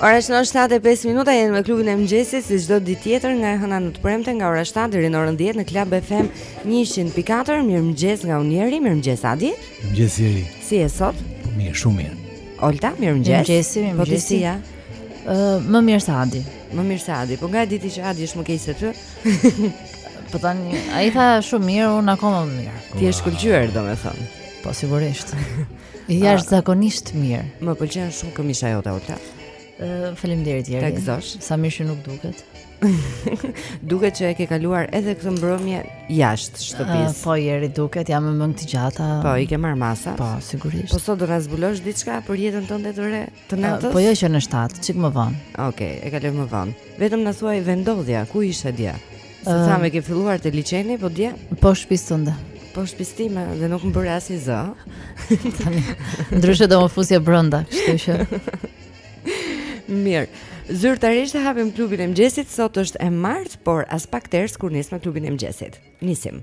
Ora është 7:05 minuta jemi me klubin e mëngjesit si çdo ditë tjetër nga e hëna në të premte nga ora 7 deri në orën 10 në Club FM 104. Mirëmëngjes nga unë Jeri, mirëmëngjes Adi. Mirëmëngjes Jeri. Si je sot? Mirë, shumë mirë. Olta, mirëmëngjes. Mirëmëngjes, mirëmëngjes. Po ti? Ë, më mirë se Adi. Më mirë se Adi. Po nga e di ti që Adi është më keq se ty? po tani, ai tha shumë mirë, unë akoma më mirë. Ti je shkëlqyer, domethënë. Po sigurisht. Jashtëzakonisht mirë. Më pëlqen shumë këmisha jote Olta. Ë faleminderit Jeri. Ta gëzosh. Sa mirë që nuk duket. duket që e ke kaluar edhe këtë mbrëmje jashtë shtëpisë. Uh, po Jeri duket, jam me mëngë të gjata. Po, i ke marrë masat. Po, sigurisht. Po sot do na zbulosh diçka për jetën tënde të re? Të natës? Po jo që në shtatë, çik më vonë. Okej, okay, e kalojmë më vonë. Vetëm na thuaj vendndodhja, ku ishe dje? Se uh, thamë ke filluar te liqeni, po dje? Poshtë shpisë tënde. Poshtë shpisë time dhe nuk më bëre asnjë zë. Tani. Ndryshe do më fusje brenda, kështu që. Mirë. Zyrtarisht e hapim klubin e mëngjesit, sot është e martë, por aspak ters kur nis me klubin e mëngjesit. Nisim.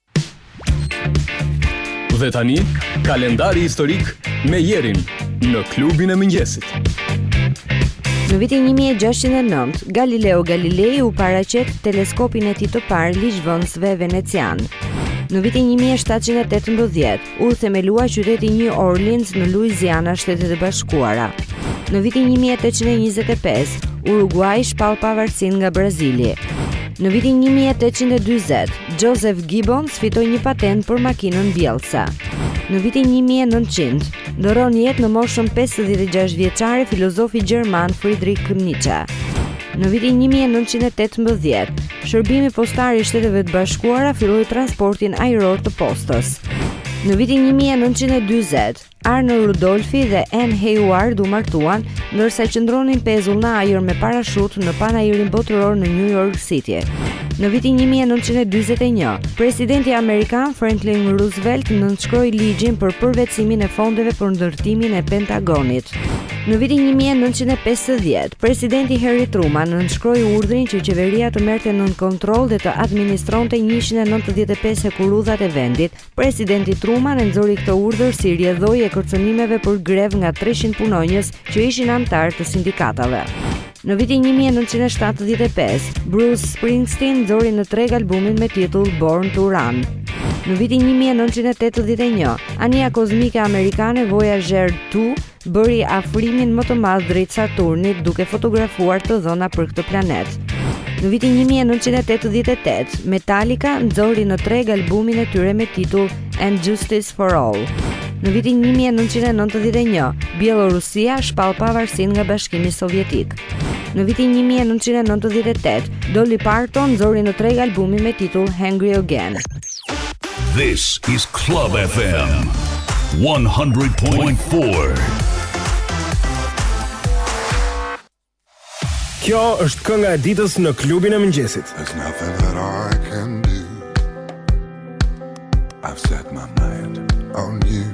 Dhe tani, kalendari historik me Jerin në klubin e mëngjesit. Në vitin 1609, Galileo Galilei u paraqet teleskopin e tij të parë ligjvënësve venecianë. Në vitin 1718, u themelua qyteti New Orleans në Louisiana, Shtetet e Bashkuara. Në vitin 1825, Uruguay shpall pavarësinë nga Brazili. Në vitin 1840, Joseph Gibbons fitoi një patentë për makinën mbjellëse. Në vitin 1900, ndërron jetë në moshën 56 vjeçare filozofi gjerman Friedrich Nietzsche. Në vitin 1918, Shërbimi postar i Shteteve të Bashkuara filloi transportin ajror të postës. Në vitin 1940, Arno Rudolfi dhe Anne Hayward u martuan, ndërsa qëndronin pezull në ajër me parashutë në panairin botëror në New York City. Në vitin 1941, presidenti amerikan Franklin Roosevelt nënshkroi ligjin për përvetësimin e fondeve për ndërtimin e Pentagonit. Në vitin 1950, presidenti Harry Truman nënshkroi urdhrin që qeveria të merrte nën kontroll dhe të administronte 195 hekurudhat e vendit. Presidenti Truman e nxori këtë urdhër si rrjedhojë e kërcënimeve për grevë nga 300 mijë punonjës që ishin anëtarë të sindikatave. Në vitin 1975, Bruce Springsteen nxori në treg albumin me titull Born to Run. Në vitin 1981, anija kozmike amerikane Voyager 2 bëri afrimin më të madh drejt Saturnit duke fotografuar të dhëna për këtë planet. Në vitin 1988, Metallica nxori në treg albumin e tyre me titull And Justice for All. Në vitin 1991, Bielorusia shpall pavarësinë nga Bashkimi Sovjetik. Në vitin 1998, Dolly Parton nxori në treg albumin me titull Hungry Again. This is Club FM 100.4. Kjo është kënga e ditës në klubin e mëngjesit. There's nothing that I can do. I've set my mind on you.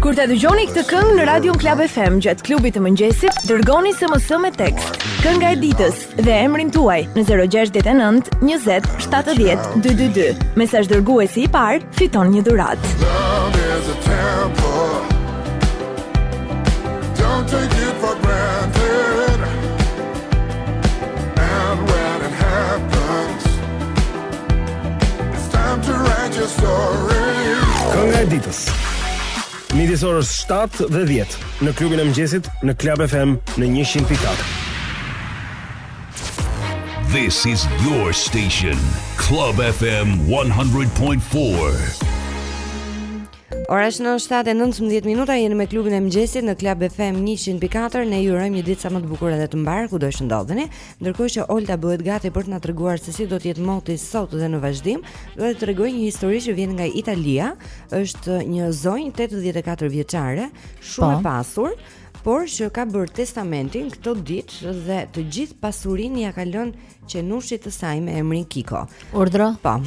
Kur ta dëgjoni këtë këngë në Radion Club FM gjatë klubit të mëngjesit, dërgoni SMS me tekst. Kënga e ditës dhe emrin tuaj në 069 20 70 222. Mesazh dërguesi i parë fiton një dhuratë. Don't take it for granted And when it happens Kënga e ditës. Midis orës 7 dhe 10 në klubin e mëngjesit në Club FM në 100.4. This is your station, Club FM 100.4. Ora shënon 7:19 minuta jeni me klubin e mëngjesit në Club FM 100.4 ne ju urojmë një ditë sa më të bukur edhe të mbarë kudo që ndodheni. Ndërkohë që Olta bëhet gati për të na treguar se si do të jetë moti sot dhe në vazhdim, do t'ju tregoj një histori që vjen nga Italia. Është një zonjë 84 vjeçare, shumë po. e pasur, por që ka bërë testamentin këto ditë dhe të gjithë pasurinë ia ka lënë qenushit të saj me emrin Kiko. Urdhëro? Po.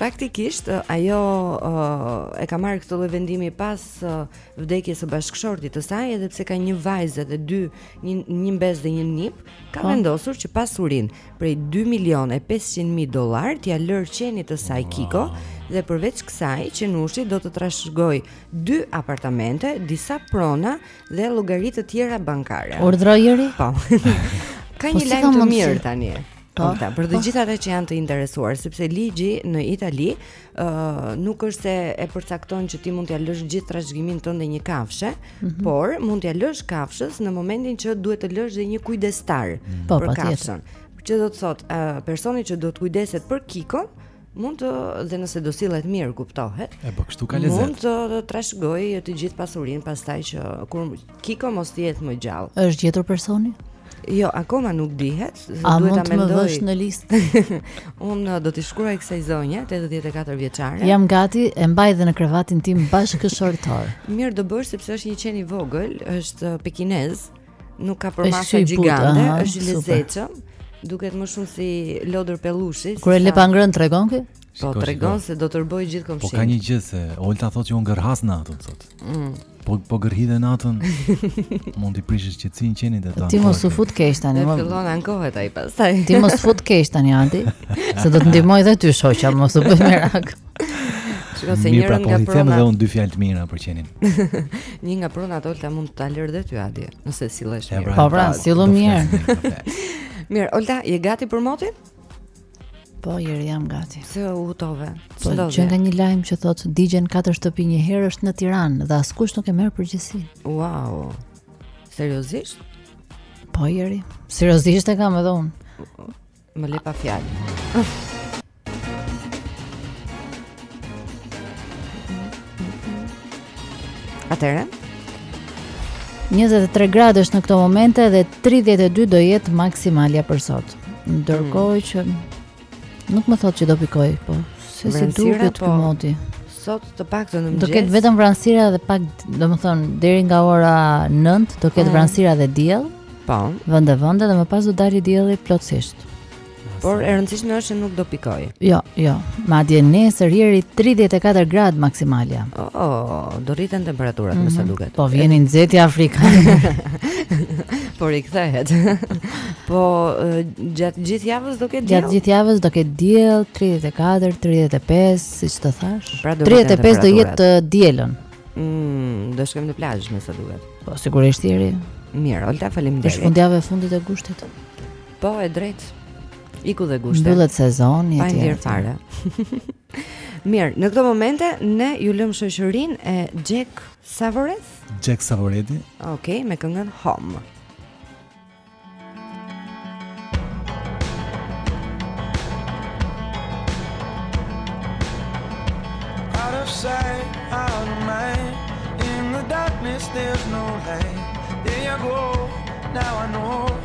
Faktikisht ajo uh, e ka marrë këtë lloj vendimi pas uh, vdekjes së bashkëshortit të saj, edhe pse ka një vajzë dhe dy një një mbesë dhe një nip ka po. vendosur që pasurinë prej 2 milion e 500 mijë dollarë t'ia lërë qenit të saj Kiko dhe përveç kësaj qenushi do të trashëgojë dy apartamente, disa prona dhe llogari të tjera bankare. Urdhëro? Po. ka një lajm të mirë tani. Po, për të po. gjithë ata që janë të interesuar, sepse ligji në Itali uh, nuk është se e përcakton që ti mund t'ia lësh gjithë trashëgiminë tënde një kafshe, mm -hmm. por mund t'ia lësh kafshës në momentin që duhet të lësh dhe një kujdestar mm -hmm. për po, kafshën. Që do të thotë, uh, personi që do të kujdeset për Kikon, mund të dhe nëse do sillet mirë kuptohet. E po kështu ka lezet. Mund të trashëgojë të gjithë pasurinë pastaj që kur Kiko mos të jetë më gjallë. Është gjetur personi? Jo, akoma nuk dihet, duhet ta mendoj. A mund të më vësh në listë? Unë uh, do t'i shkruaj kësaj zonje, 84 vjeçare. Jam gati, e mbaj dhe në krevatin tim bashkëshortor. Mirë do bësh sepse është një qen i vogël, është uh, pekinez, nuk ka përmasa gjigante, është i lezetshëm. Duket më shumë si lodër pellushi. Kur e le pa ngrënë tregon kë? Po tregon se do tërboj gjithë komshinë. Po ka një gjë se Olta thotë që unë gërhas natën sot. Mm. Po po gërhidhe natën. Mund të prishësh qetësinë e qenit atë. Ti mos u fut keq tani. Na fillon ankohet ai pastaj. Ti mos fut keq tani Adi, se do të ndihmoj dhe ty shoqja, mos u bëj merak. Shikoj se njëra pra, po nga pronat. Mirë, po unë dy fjalë të mira për qenin. Një nga pronat Olta mund ta lërë dhe ty Adi, nëse sillesh mirë. Po pra, pra sillu mirë. Mirë, Olta, je gati për motin? Po, Jeri, jam gati. Se u hutove. Po, që nga një lajm që thotë digjen 4 shtëpi njëherësh në Tiranë dhe askush nuk e merr përgjegjësi. Wow, seriozisht? Po, Jeri, seriozisht e kam edhe unë. Më le pa fjalë. Atëherë 23 gradë është në këto momente dhe 32 do jetë maksimalja për sot. Ndërkohë mm. që nuk më thotë që do pikojë, po se si duket po, moti. Sot të paktën në mëngjes. Do ketë vetëm vranësira dhe pak, domethënë deri nga ora 9 do ketë mm. vranësira dhe diell. Po. Vende vende dhe më pas do dalë dielli plotësisht. Por e rëndësishme është që nuk do pikojë. Jo, jo. Madje nesër Jeri 34 gradë maksimalja. Oh, oh, do rriten temperaturat mm -hmm. me sa mhm. duket. Po vjen i nxehti afrikan. Por i kthehet. po gjatë gjithë javës do ketë diell. Gjatë gjithë javës do ketë diell 34, 35, siç të thashë. Pra 35 do jetë të dielën. Mm, do shkojmë në plazh me sa duket. Po sigurisht Jeri. Mirë, Olta, faleminderit. Është fundjava e fundit e gushtit. Po, e drejtë. Iku dhe gushti. Mbyllet sezoni i tij. Pa ndier fare. Mirë, në këto momente ne ju lëmë në shoqërinë e Jack Savoret. Jack Savoretti. Okej, okay, me këngën Home. Out of sight, out of mind In the darkness there's no light There you go, now I know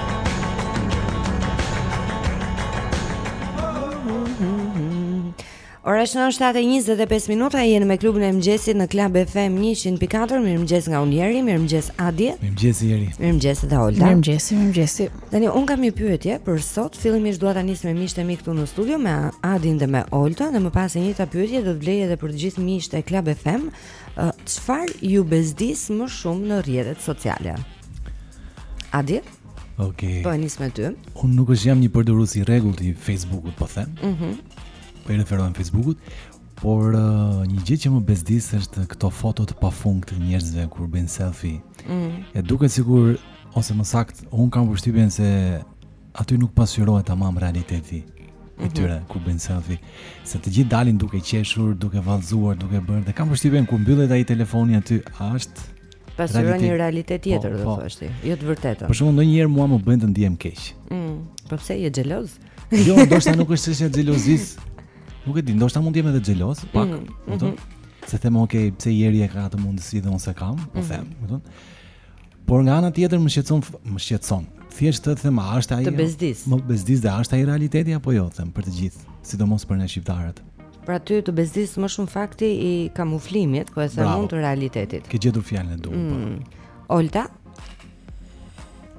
Ora është 7:25 minuta, jeni me klubin e mëngjesit në Club FM 104. Mirëmëngjes nga unë Jeri, mirëmëngjes Adi. Mirëmëngjes Jeri. Mirëmëngjes edhe Olta. Mirëmëngjes, mirëmëngjes. Tani unë kam një pyetje për sot. Fillimisht dua ta nis me miqtë e mi këtu në studio me Adin dhe me Oltën, dhe më pas e njëjta pyetje do të vlejë edhe për të gjithë miqtë e Club FM. Çfarë ju bezdis më shumë në rrjetet sociale? Adi? Okej. Po e nis me ty. Unë nuk është jam një përdorues i rregullt i Facebookut, po them. Mhm. Mm po i referohem Facebookut, por uh, një gjë që më bezdis është këto foto të pafund të njerëzve kur bëjnë selfie. Mhm. Mm e duket sikur ose më saktë, un kam përshtypjen se Aty nuk pasqyrohet tamam realiteti i mhm. tyre kur bëjnë selfie, se të gjithë dalin duke qeshur, duke vallëzuar, duke bërë dhe kam përshtypjen kur mbyllet ai telefoni aty është pasqyron një realitet po, tjetër do po. thosh ti, jo të vërtetën. Për shembull ndonjëherë mua më bëjnë të ndiem keq. Mm, po pse je xheloz? Jo, ndoshta nuk është çështje xhelozie. Nuk e di, ndoshta mund të jem edhe xheloz, pak, mm, kupton? Mm -hmm. Se them, ok, pse njëri e ka atë mundësi dhe unë s'e kam, po mm -hmm. them, kupton? Por nga ana tjetër më shqetëson më shqetëson. Thjesht të them a është ai? Të bezdis. Më bezdis dhe a është ai realiteti apo jo, them për të gjithë, sidomos për ne shqiptarët. Pra ty të bezdis më shumë fakti i kamuflimit, po e them mund të realitetit. Ke gjetur fjalën e duhur. Po. Mm. Po. Olta?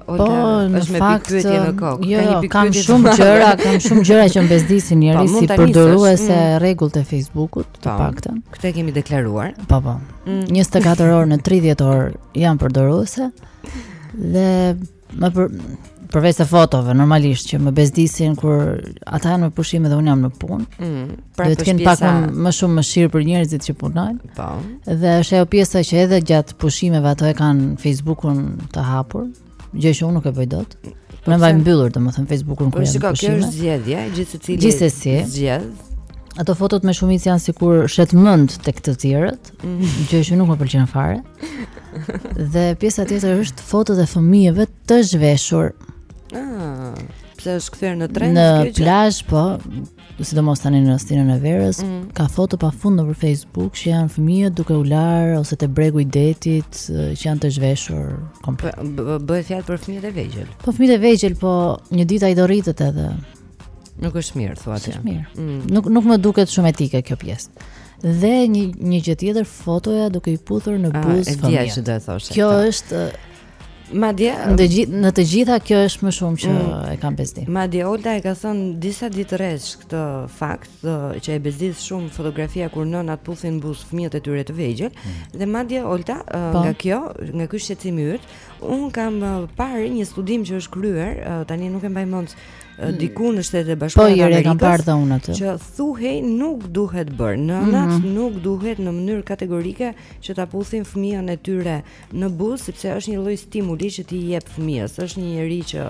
Po, Olta, po, në është fakt, me pikëpyetje në kokë. Jo, jo, kam shumë gjëra, kam shumë gjëra që më bezdisin po, njerëz si përdoruese mm. e rregullt e Facebookut. të po. paktën. Këtë e kemi deklaruar. Po po. 24 mm. orë në 30 orë jam përdoruese. Dhe më për përveç se fotove normalisht që më bezdisin kur ata janë në pushim dhe unë jam në punë. Mm, pra të kenë pak më shumë mëshirë për njerëzit që punojnë. Po. Dhe është ajo pjesa që edhe gjatë pushimeve ato e kanë Facebookun të hapur, gjë që unë nuk e bëj dot. E mbaj mbyllur, domethën Facebookun kur po, jam. Shikoj, kjo është zgjedhje, gjithsecili. Gjithsesi. Zgjedh. Ato fotot me shumicë janë sikur shet mend tek të tjerët, mm. gjë që nuk më pëlqen fare. Dhe pjesa tjetër është fotot e fëmijëve të zhveshur. Ah, po është kthyer në trend? Në plazh, po, sidomos tani në stinën e verës, mm -hmm. ka foto pafund nëpër Facebook që janë fëmijët duke u larë ose te bregu i detit që janë të zhveshur komplet. Bëhet fjalë për fëmijët e vegjël. Po fëmijët e vegjël, po një ditë ai do rritet edhe. Nuk është mirë, thua ti. Nuk është mirë. Mm. Nuk nuk më duket shumë etike kjo pjesë. Dhe një një gjë tjetër, fotoja duke i puthur në buzë fëmijë. Kjo është Madje në gjithë në të gjitha kjo është më shumë që mm, e kam bezdi. Madje Olta e ka thënë disa ditë rresht këtë fakt dhe, që e bezdis shumë fotografia kur nënat puthin në buzë fëmijët e tyre të vegjël mm. dhe madje Olta pa. Po. nga kjo, nga ky shqetësim yt, un kam parë një studim që është kryer, tani nuk e mbaj mend mm. diku në Shtetet e Bashkuara po, të Amerikës. Po, kam parë dhe unë atë. Që thuhej nuk duhet bërë. Nënat mm -hmm. nuk duhet në mënyrë kategorike që ta puthin fëmijën e tyre në buzë sepse është një lloj stimuli që ti i jep fëmijës. Është një njeri që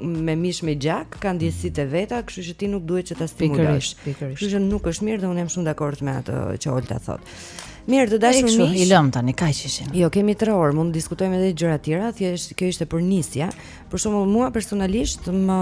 me mish me gjak ka ndjesitë e veta, kështu që ti nuk duhet që ta stimulosh. Kështu që nuk është mirë dhe unë jam shumë dakord me atë që Olta thotë. Mirë, të dashur miq. Kështu i lëm tani kaq ishin. Jo, kemi 3 orë, mund të diskutojmë edhe gjëra tjera, thjesht kjo ishte për nisje. Për shembull, mua personalisht më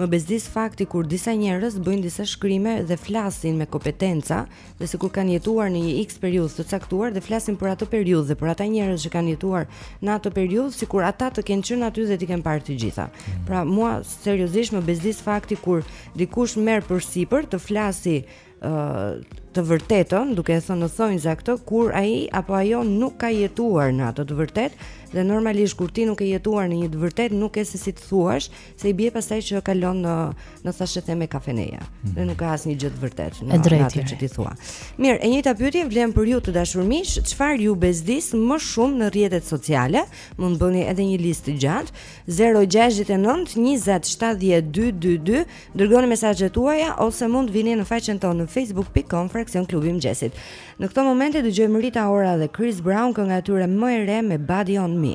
më bezdis fakti kur disa njerëz bëjnë disa shkrime dhe flasin me kompetenca, dhe sikur kanë jetuar në një X periudhë të caktuar dhe flasin për atë periudhë dhe për ata njerëz që kanë jetuar në atë periudhë sikur ata të kenë qenë aty dhe të kenë parë të gjitha. Mm. Pra mua seriozisht më bezdis fakti kur dikush merr përsipër të flasi ë uh, të vërtetën, duke e thënë në thonjza këtë kur ai apo ajo nuk ka jetuar në atë të vërtetë dhe normalisht kur ti nuk ke jetuar në një të vërtetë nuk ke se si të thuash se i bie pastaj që kalon në në thashetheme kafeneja mm. dhe nuk ka asnjë gjë të vërtetë në atë që ti thua. Mirë, e njëjta pyetje vlen për ju të dashur miq, çfarë ju bezdis më shumë në rrjetet sociale? Mund të bëni edhe një listë të gjatë. 069 20 70 222 dërgoni mesazhet tuaja ose mund të vini në faqen tonë në facebook.com fraksion klubi i mëngjesit. Në këto momente dëgjojmë Rita Ora dhe Chris Brown këngën e tyre më e re me Body on Me.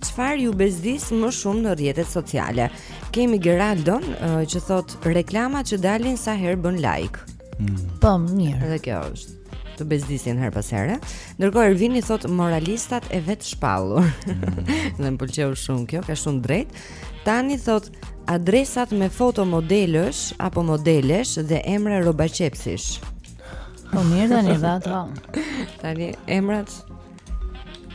Çfarë ju bezdis më shumë në rrjetet sociale? Kemi Geraldon uh, që thotë reklama që dalin sa herë bën like. Mm. Po, mirë. Edhe kjo është të bezdisin herë pas here. Ndërkohë Ervini thotë moralistat e vetëshpallur. Mm. Dhe më pëlqeu shumë kjo, ka shumë të drejtë. Tani thotë adresat me foto modelësh apo modelesh dhe emra rrobaqepësish. Po mirë tani dhe ato. Tani emrat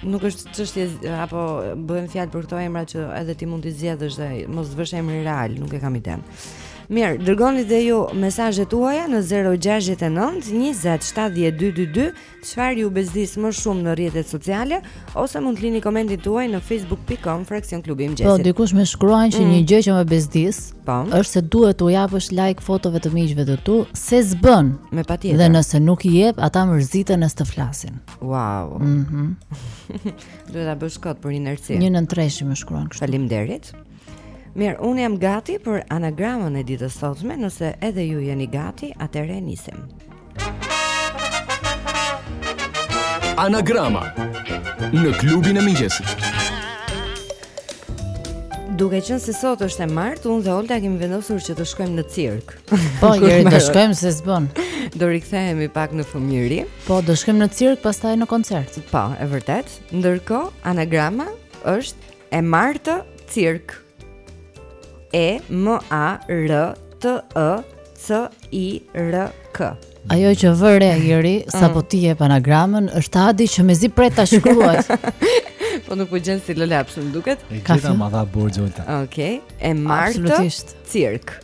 Nuk është çështje apo bëhet fjalë për këto emra që edhe ti mund t'i zgjedhësh dhe mos të vësh emrin real, nuk e kam idenë. Mirë, dërgoni dhe ju mesazhet tuaja në 069 20 70 222, çfarë ju bezdis më shumë në rrjetet sociale ose mund të lini komentin tuaj në facebook.com fraksion klubi i mëngjesit. Po dikush më shkruan që mm. një gjë që më bezdis, po, është se duhet t'u japësh like fotove të miqve të tu se s'bën. Me patjetër. Dhe nëse nuk i jep, ata mërziten as të flasin. Wow. Mhm. Mm Duhet ta bësh kot për inerci. Një nëntë treshi më shkruan kështu. Faleminderit. Mirë, unë jam gati për anagramën e ditës sotme, nëse edhe ju jeni gati, atëherë nisim. Anagrama në klubin e mëngjesit. Duke qenë se sot është e martë, unë dhe Olta kemi vendosur që të shkojmë në cirk. Po, Jeri, do shkojmë se s'bën. Do rikthehemi pak në fëmijëri. Po, do shkojmë në cirk, pastaj në koncert. Po, e vërtetë. Ndërkohë, anagrama është e martë cirk. E M A R T E C I R K. Ajo që vë re Jeri, mm. sapo ti jep anagramën, është Adi që mezi pret ta shkruajë. po nuk po gjen stilolaps, më duket. E gjeta, ma dha borxh Olta. Okej, okay. e martë. Cirk.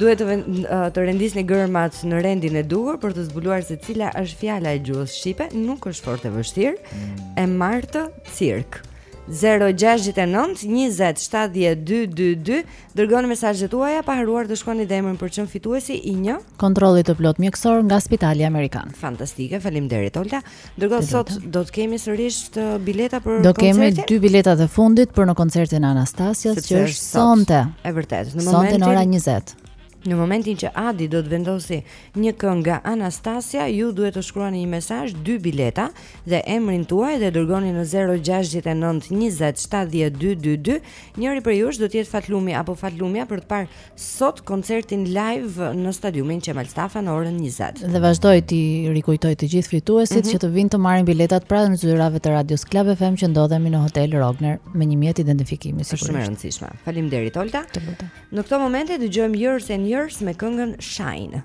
Duhet të vend, të rendisni germat në rendin e duhur për të zbuluar se cila është fjala e gjuhës shqipe, nuk është fort e vështirë. Mm. E martë cirk. 069 20 70 222 Dërgoni mesazhet tuaja pa harruar të shkruani dhe emrin për të qenë fituesi i një kontrolli të plotë mjekësor nga spitali Amerikan Fantastike, faleminderit Olta Ndërkohë sot do të kemi sërisht bileta për koncertin. Do kemi dy biletat e fundit për në koncertin e Anastasias që është sonte. E vërtetë, në momentin sonte ora 20. Në momentin që Adi do të vendosi një këngë nga Anastasia, ju duhet të shkruani një mesazh, dy bileta dhe emrin tuaj dhe dërgoni në 069 20 70 222. Njëri prej jush do të jetë fatlumi apo fatlumja për të parë sot koncertin live në stadiumin Qemal Stafa në orën 20. Dhe vazhdoj t'i rikujtoj të gjithë fituesit mm -hmm. që të vinë të marrin biletat pranë zyrave të Radios Club FM që ndodhemi në Hotel Rogner me një mjet identifikimi sigurisht. Shumë e rëndësishme. Faleminderit Olta. Të lutem. Në këtë moment e dëgjojmë Years and Years me këngën Shine.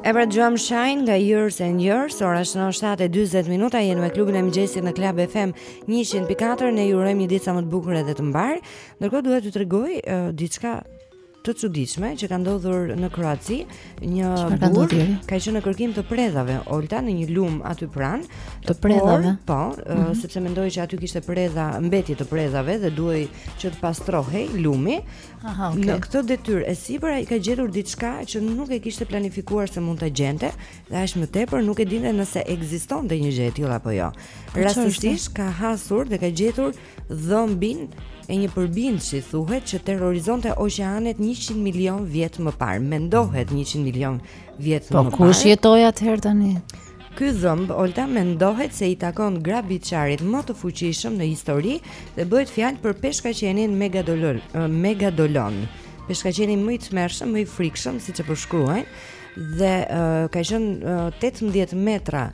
E pra dëgjuam Shine nga Years and Years, ora është 7:40 minuta, jemi me klubin e mëngjesit në Club FM 104, ne ju urojmë një ditë sa më të bukur edhe të mbarë. Ndërkohë dua t'ju tregoj uh, diçka të çuditshme që ka ndodhur në Kroaci, një burrë ka qenë në kërkim të predhave, Olta në një lum aty pranë, të predhave. Po, po, mm -hmm. uh, sepse mendoi që aty kishte predha, mbetje të predhave dhe duhej që të pastrohej lumi, Aha, okay. Në këtë detyrë e sipër ai ka gjetur diçka që nuk e kishte planifikuar se mund ta gjente, dhe aq më tepër nuk e dinte nëse ekzistonte një gjë e tillë apo jo. Po Rastësisht ka hasur dhe ka gjetur dhëmbin e një përbindëshi thuhet që terrorizonte oqeanet 100 milion vjet më parë. Mendohet 100 milion vjet po, më parë. Po kush jetoi atëherë tani? Ky dhëmb Olta mendohet se i takon grabitqarit më të fuqishëm në histori dhe bëhet fjalë për peshkaqenin Megadolon, Megadolon. Peshkaqeni më i tmerrshëm, më i frikshëm siç e përshkruajnë dhe uh, ka qenë uh, 18 metra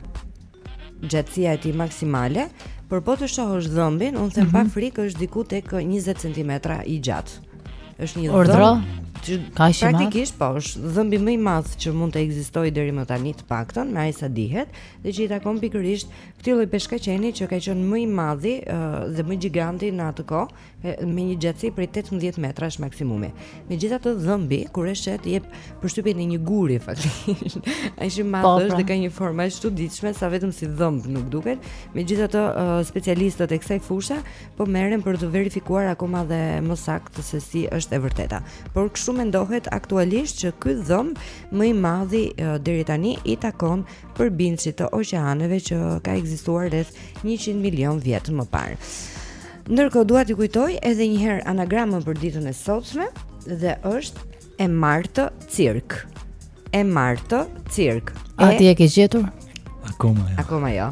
gjatësia e tij maksimale, por po të shohësh dhëmbin, unë them mm -hmm. pa mhm. frikë është diku tek 20 cm i gjatë. Është një dhëmb. Urdhro. Ka shumë. Praktikisht po, është dhëmbi më i madh që mund të ekzistojë deri më tani të paktën, me sa dihet, dhe që i takon pikërisht këtij lloj peshkaqeni që ka qenë më i madhi dhe më gjiganti në atë kohë, me një gjatësi prej 18 metrash maksimumi. Megjithatë dhëmbi kur e sheh të jep përshtypjen e një guri faktikisht. Ai shumë madh po, është pra. dhe ka një formë të çuditshme sa vetëm si dhëmb nuk duket. Megjithatë specialistët e kësaj fushe po merren për të verifikuar akoma dhe më saktë se si është e vërteta. Por kështu mendohet aktualisht që ky dhëmb më i madhi deri tani i takon përbindësit të oqeaneve që ka ekzistuar rreth 100 milion vjet më parë. Ndërkohë dua t'ju kujtoj edhe një herë anagramën për ditën e sotshme dhe është E martë cirk. E martë cirk. A ti e ke gjetur? Akoma jo. Akoma jo.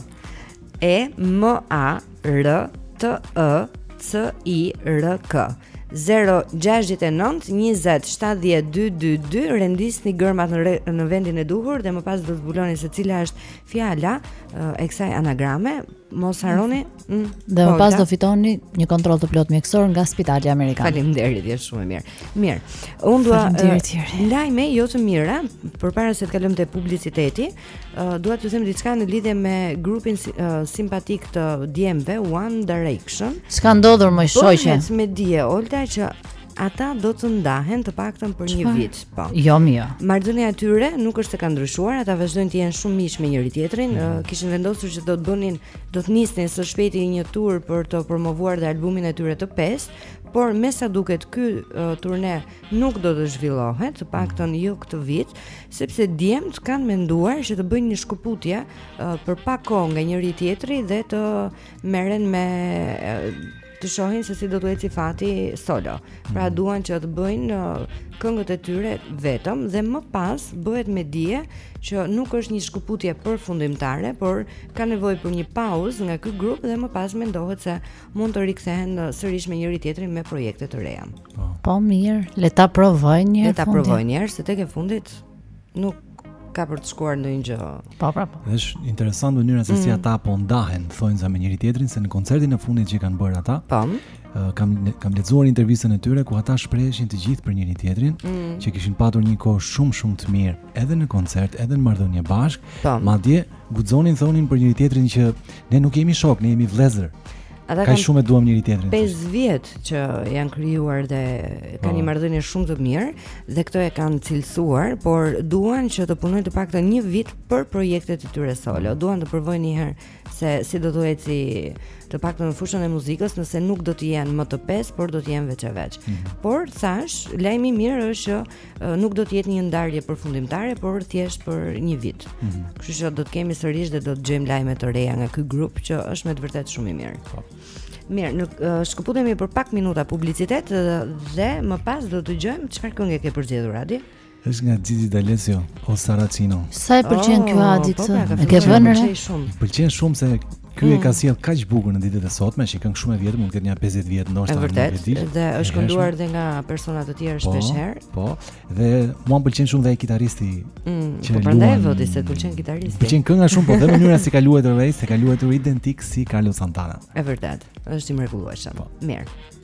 E M A R T E C I R K. 0-6-9-27-12-22 Rendisni gërmat në, re, në vendin e duhur Dhe më pas do të zbuloni se cila është fjala uh, e kësaj anagrame Mos haroni Mm, dhe më po, pas do fitoni një kontroll të plot mjekësor nga Spitali Amerikan. Faleminderit, je shumë e mirë. Mirë. Unë du lajme jo të mira, përpara se të kalojmë te publiciteti, uh, dua t'ju them diçka në lidhje me grupin uh, simpatik të djemve One Direction. Ç'ka ndodhur më shoqë? Po, me dije, Olta që Ata do të ndahen të paktën për një vit, po. Jo mirë. Jo. Marrëdhënia e tyre nuk është se ka ndryshuar, ata vazhdojnë të jenë shumë miq me njëri tjetrin. Mm. Kishin vendosur që do të bënin, do të nisnin së shpejti një tur për të promovuar dhe albumin e tyre të pestë, por me sa duket ky uh, turne nuk do të zhvillohet, të paktën jo këtë vit, sepse djemt kanë menduar që të bëjnë një shkëputje uh, për pak kohë nga njëri tjetri dhe të merren me uh, të shohin se si do t'u ecë fati solo. Pra mm. duan që të bëjnë uh, këngët e tyre vetëm dhe më pas bëhet me dije që nuk është një shkëputje përfundimtare, por ka nevojë për një pauzë nga ky grup dhe më pas mendohet se mund të rikthehen uh, sërish me njëri tjetrin me projekte të reja. Po, po mirë, le ta provojnë një herë. Le ta provojnë një herë se tek e fundit nuk ka për të shkuar ndonjë gjë. Po, pra, po. Është interesante mënyra se si mm. ata po ndahen, thonjëza me njëri tjetrin se në koncertin e fundit që kanë bërë ata. Po. Kam kam lexuar intervistën e tyre ku ata shpreheshin të gjithë për njëri tjetrin, mm. që kishin patur një kohë shumë shumë të mirë, edhe në koncert, edhe në marrëdhënie bashkë. Po. Madje guxonin thonin për njëri tjetrin që ne nuk jemi shokë, ne jemi vëllezër. Ata kanë shumë duan njëri tjetrin. 5 vjet që janë krijuar dhe kanë po. një marrëdhënie shumë të mirë dhe këto e kanë cilësuar, por duan që të punojnë të paktën një vit për projektet e tyre solo. Mm. Duan të provojnë një herë se si do të ecë të paktën në fushën e muzikës, nëse nuk do të jenë më të pesë, por do të jenë veç e veç. Mm. Por thashë, lajmi i mirë është që nuk do të jetë një ndarje përfundimtare, por thjesht për një vit. Mm -hmm. Kështu që do të kemi sërish dhe do të dëgjojmë lajme të reja nga ky grup që është me të vërtetë shumë i mirë. Po. Mirë, ne shkëputemi për pak minuta publicitet dhe më pas do të dëgjojmë çfarë kënge ke përzgjedhur, Adi? është nga Gigi D'Alessio O Sarracino. Sa e pëlqen oh, ky Adi po, këtë? Pra, e ke vënë re? Pëlqen shumë se Ky mm. e ka sjellë kaq bukur në ditët e sotme, është një këngë shumë e vjetër, mund të ketë nja 50 vjet ndoshta në vetë. Është vërtet, dhe është kënduar edhe nga persona të tjerë po, shpesh herë. Po. Dhe mua m'pëlqen shumë dhe ai kitaristi. Mm, që po prandaj e vëti se pëlqen kitaristi. Pëlqen kënga shumë, po dhe mënyra si ka luajtur ai, se ka luajtur identik si Carlos Santana. Është vërtet, është i mrekullueshëm. Po. Mirë.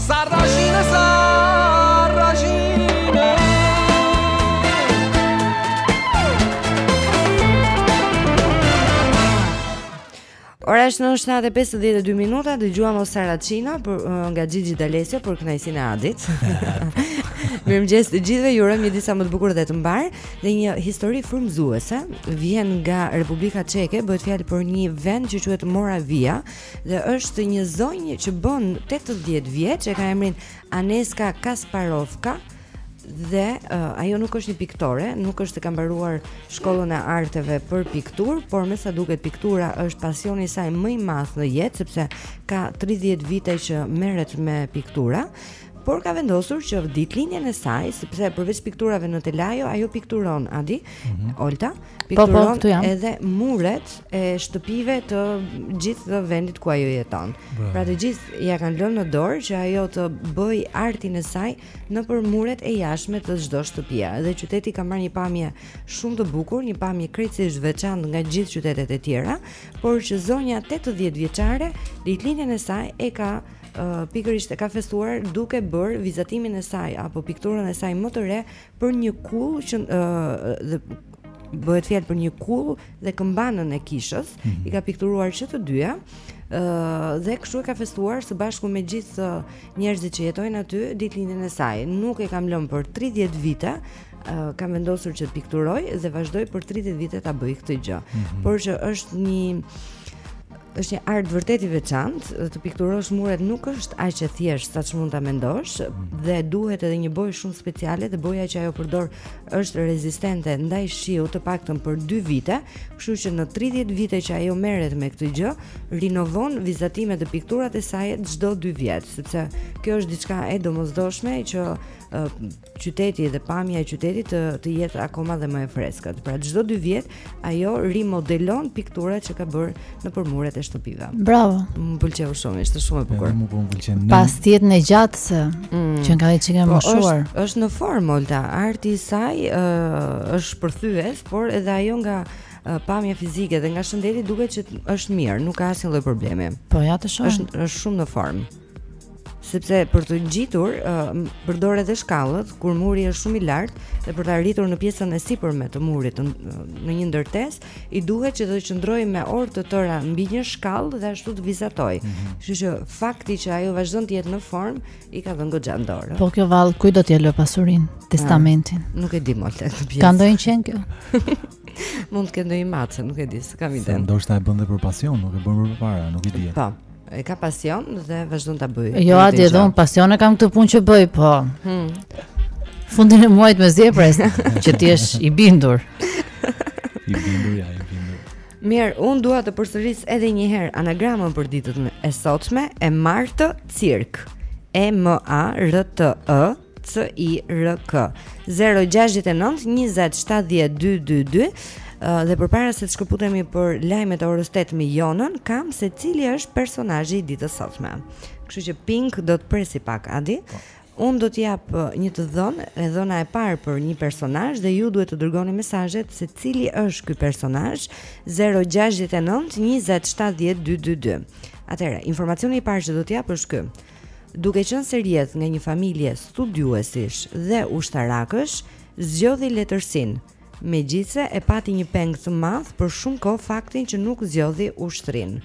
Ora është 7:52 minuta, dëgjuam O Sarracino nga Gigi D'Alessio për kënaqësinë e Adit. Mirëmëngjes të gjithëve, ju urojmë një ditë sa më të bukur dhe të mbarë. Dhe një histori frymëzuese vjen nga Republika Çeke, bëhet fjalë për një vend që quhet Moravia. Dhe është një zonjë që bën 80 vjeç, e ka emrin Aneska Kasparovka dhe uh, ajo nuk është një piktore, nuk është e ka mbaruar shkollën e arteve për pikturë, por me sa duket piktura është pasioni i saj më i madh në jetë sepse ka 30 vite që merret me piktura. Por ka vendosur që ditëlindjen e saj, sepse përveç pikturave në telajo, ajo pikturon Adi, mm -hmm. Olta, Po po, këtu jam. Edhe muret e shtëpive të gjithë të vendit ku ajo jeton. Pra të gjithë ia kanë lënë në dorë që ajo të bëjë artin e saj nëpër muret e jashtme të çdo shtëpie. Dhe qyteti ka marrë një pamje shumë të bukur, një pamje krejtësisht veçantë nga gjithë qytetet e tjera, por që zonja 80 vjeçare ditëlindjen e saj e ka pikërisht e ka festuar duke bërë vizatimin e saj apo pikturën e saj më të re për një kullë që ë dhe bëhet fjalë për një kullë dhe këmbanën e kishës, mm -hmm. i ka pikturuar që të dyja. ë dhe kështu e ka festuar së bashku me gjithë njerëzit që jetojnë aty ditëlindjen e saj. Nuk e kam lënë për 30 vite, uh, kam vendosur që të pikturoj dhe vazhdoj për 30 vite ta bëj këtë gjë. Mm -hmm. Por që është një Është një art vërtet i veçantë, të pikturosh muret nuk është aq e thjeshtë sa ç'mund ta mendosh dhe duhet edhe një bojë shumë speciale dhe boja që ajo përdor është rezistente ndaj shiut të paktën për 2 vite, kështu që në 30 vite që ajo merret me këtë gjë, rinovon vizatimet dhe pikturat e saj çdo 2 vjet, sepse kjo është diçka e domosdoshme që qyteti dhe pamja e qytetit të të jetë akoma dhe më e freskët. Pra çdo 2 vjet ajo rimodelon pikturat që ka bërë nëpër muret e shtëpive. Bravo. Më pëlqeu shumë, ishte shumë e bukur. Më pëlqen. Pastë jetën e gjatë së, mm. që ngaqë është çikë e moshuar. Është, është në formë Olta, arti i saj ë uh, është mbërthyes, por edhe ajo nga pamja fizike dhe nga shëndeti duket që është mirë, nuk ka asnjë lloj problemi. Po ja të shohim. Është është shumë në formë. sepse për të ngjitur uh, përdor edhe shkallët kur muri është shumë i lartë dhe për të arritur në pjesën e sipërme të murit në një ndërtesë i duhet që të qëndrojë me orë të tëra mbi një shkallë dhe ashtu të vizatojë. Mhm. Kështu mm -hmm. që fakti që ajo vazhdon të jetë në formë i ka dhënë goxha dorë. Po kjo vallë kujt do t'ia lë pasurinë, ah, testamentin? Ah, nuk e di më atë pjesë. Ka ndonjë qen kjo? Mund të ketë ndonjë mace, nuk e di, s'kam ide. Se ndoshta e bën dhe për pasion, nuk e bën për para, nuk e di. Po. E ka pasion dhe vazhdon ta bëjë. Jo, atë edhe unë pasion e kam këtë punë që bëj, po. Hmm. Fundin e muajit me zi e pres që ti je i bindur. I bindur ja, i bindur. Mirë, unë dua të përsëris edhe një herë anagramën për ditën e sotshme, e martë cirk. E M A R T E CIRK 069 20 70 222 dhe përpara se të shkëputemi për lajmet e orës 8 me Jonën, kam se cili është personazhi i ditës së sotme. Kështu që Pink do të presi pak, Adi. Po. Unë do të jap një të dhënë, e dhëna e parë për një personazh dhe ju duhet të dërgoni mesazhet se cili është ky personazh 069 20 70 222. Atëherë, informacioni i parë që do të jap është ky. Duke qenë se rrjedh nga një familje studiuesish dhe ushtarakësh, zgjodhi letërsinë, megjithëse e pati një peng të madh për shumë kohë faktin që nuk zgjodhi ushtrinë.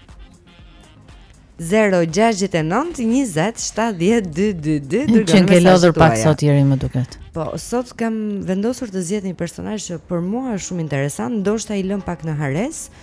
069 20 70 222 dërgoni mesazhet tuaja. Qenke lodhur pak sot Jeri më duket. Po, sot kam vendosur të zgjedh një personazh që për mua është shumë interesant, ndoshta i lënë pak në harresë,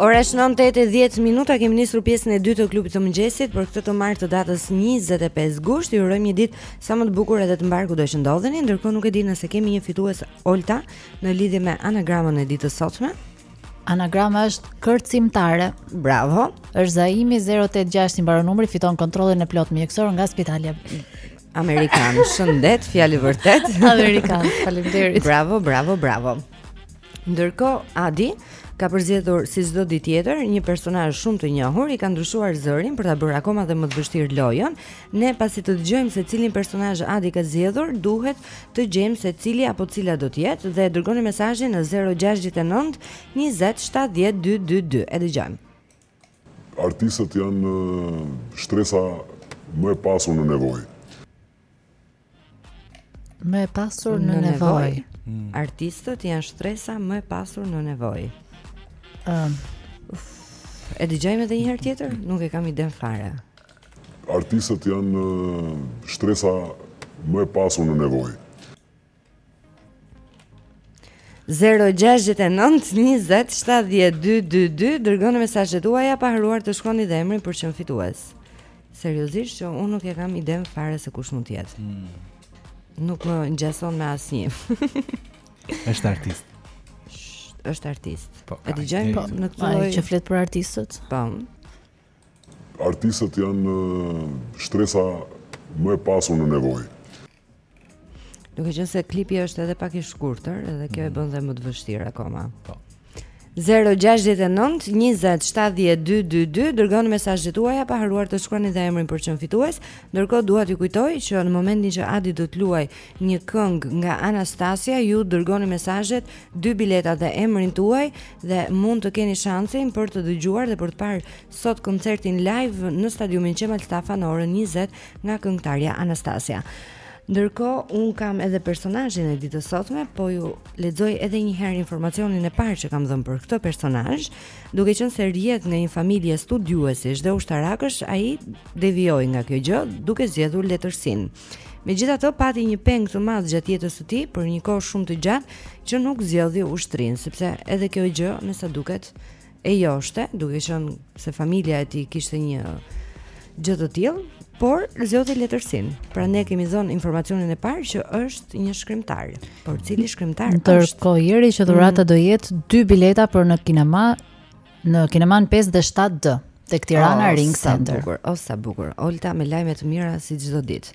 Ora është 9:10 minuta, kemi nisur pjesën e dytë të klubit të mëngjesit për këtë të martë të datës 25 gusht. Ju urojmë një ditë sa më të bukur edhe të mbarë kudo që ndodheni. Ndërkohë nuk e di nëse kemi një fitues Olta në lidhje me anagramën e ditës së sotme. Anagrama është kërcimtare. Bravo. Është Zaimi 086 i mbaron numri fiton kontrollin e plotë mjekësor nga spitali Amerikan. Shëndet, fjalë vërtet. Amerikan. Faleminderit. Bravo, bravo, bravo. Ndërkohë, Adi ka përzgjedhur si çdo ditë tjetër një personazh shumë të njohur, i ka ndryshuar zërin për ta bërë akoma dhe më të vështirë lojën. Ne pasi të dëgjojmë se cilin personazh Adi ka zgjedhur, duhet të gjejmë se cili apo cila do të jetë dhe dërgoni mesazhin në 069 20 70 222. E dëgjojmë. Artistët janë shtresa më e pasur në nevojë. Më e pasur në, në nevojë. Nevojë. Hmm. Artistët janë shtresa më e pasur në nevojë. Ëm. Um. E dëgjojmë edhe një herë tjetër? Nuk e kam idenë fare. Artistët janë shtresa më e pasur në nevojë. 069 20 70 222 Dërgoni mesazhet tuaja pa harruar të shkruani dhe emrin për çmim fitues Seriozisht që unë nuk e kam idenë fare se kush mund të jetë hmm. Nuk më ngjason me asnjë është artist është artist po, E dëgjojmë po, në këtë lojë që flet për artistët Po Artistët janë shtresa më e pasur në nevojë Duke qenë se klipi është edhe pak i shkurtër, edhe kjo e bën dhe më të vështirë akoma. Po. 069 20 70 222 dërgoni mesazhet tuaja pa harruar të shkruani dhe emrin për çmim fitues. Ndërkohë dua t'ju kujtoj që në momentin që Adi do të luajë një këngë nga Anastasia, ju dërgoni mesazh, dy bileta dhe emrin tuaj dhe mund të keni shansin për të dëgjuar dhe për të parë sot koncertin live në stadiumin Qemal Stafa në orën 20. nga këngëtarja Anastasia. Ndërkohë unë kam edhe personazhin e ditës sotme, po ju lexoj edhe një herë informacionin e parë që kam dhënë për këtë personazh, duke qenë se rrjedh nga një familje studiuesish dhe ushtarakësh, ai devijoi nga kjo gjë duke zgjedhur letërsinë. Megjithatë pati një peng të madh gjatë jetës së tij për një kohë shumë të gjatë që nuk zgjodhi ushtrinë, sepse edhe kjo gjë me sa duket e joshte, duke qenë se familja e tij kishte një gjë të tillë, por zgjodhi letërsinë. Pra ne kemi dhënë informacionin e parë që është një shkrimtar. Por cili shkrimtar është? Ndërkohë Jeri që dhurata mm. do jetë dy bileta për në kinema në kineman 5 dhe 7D tek Tirana oh, Ring Center. Bukur, oh sa bukur. Olta me lajme të mira si çdo ditë.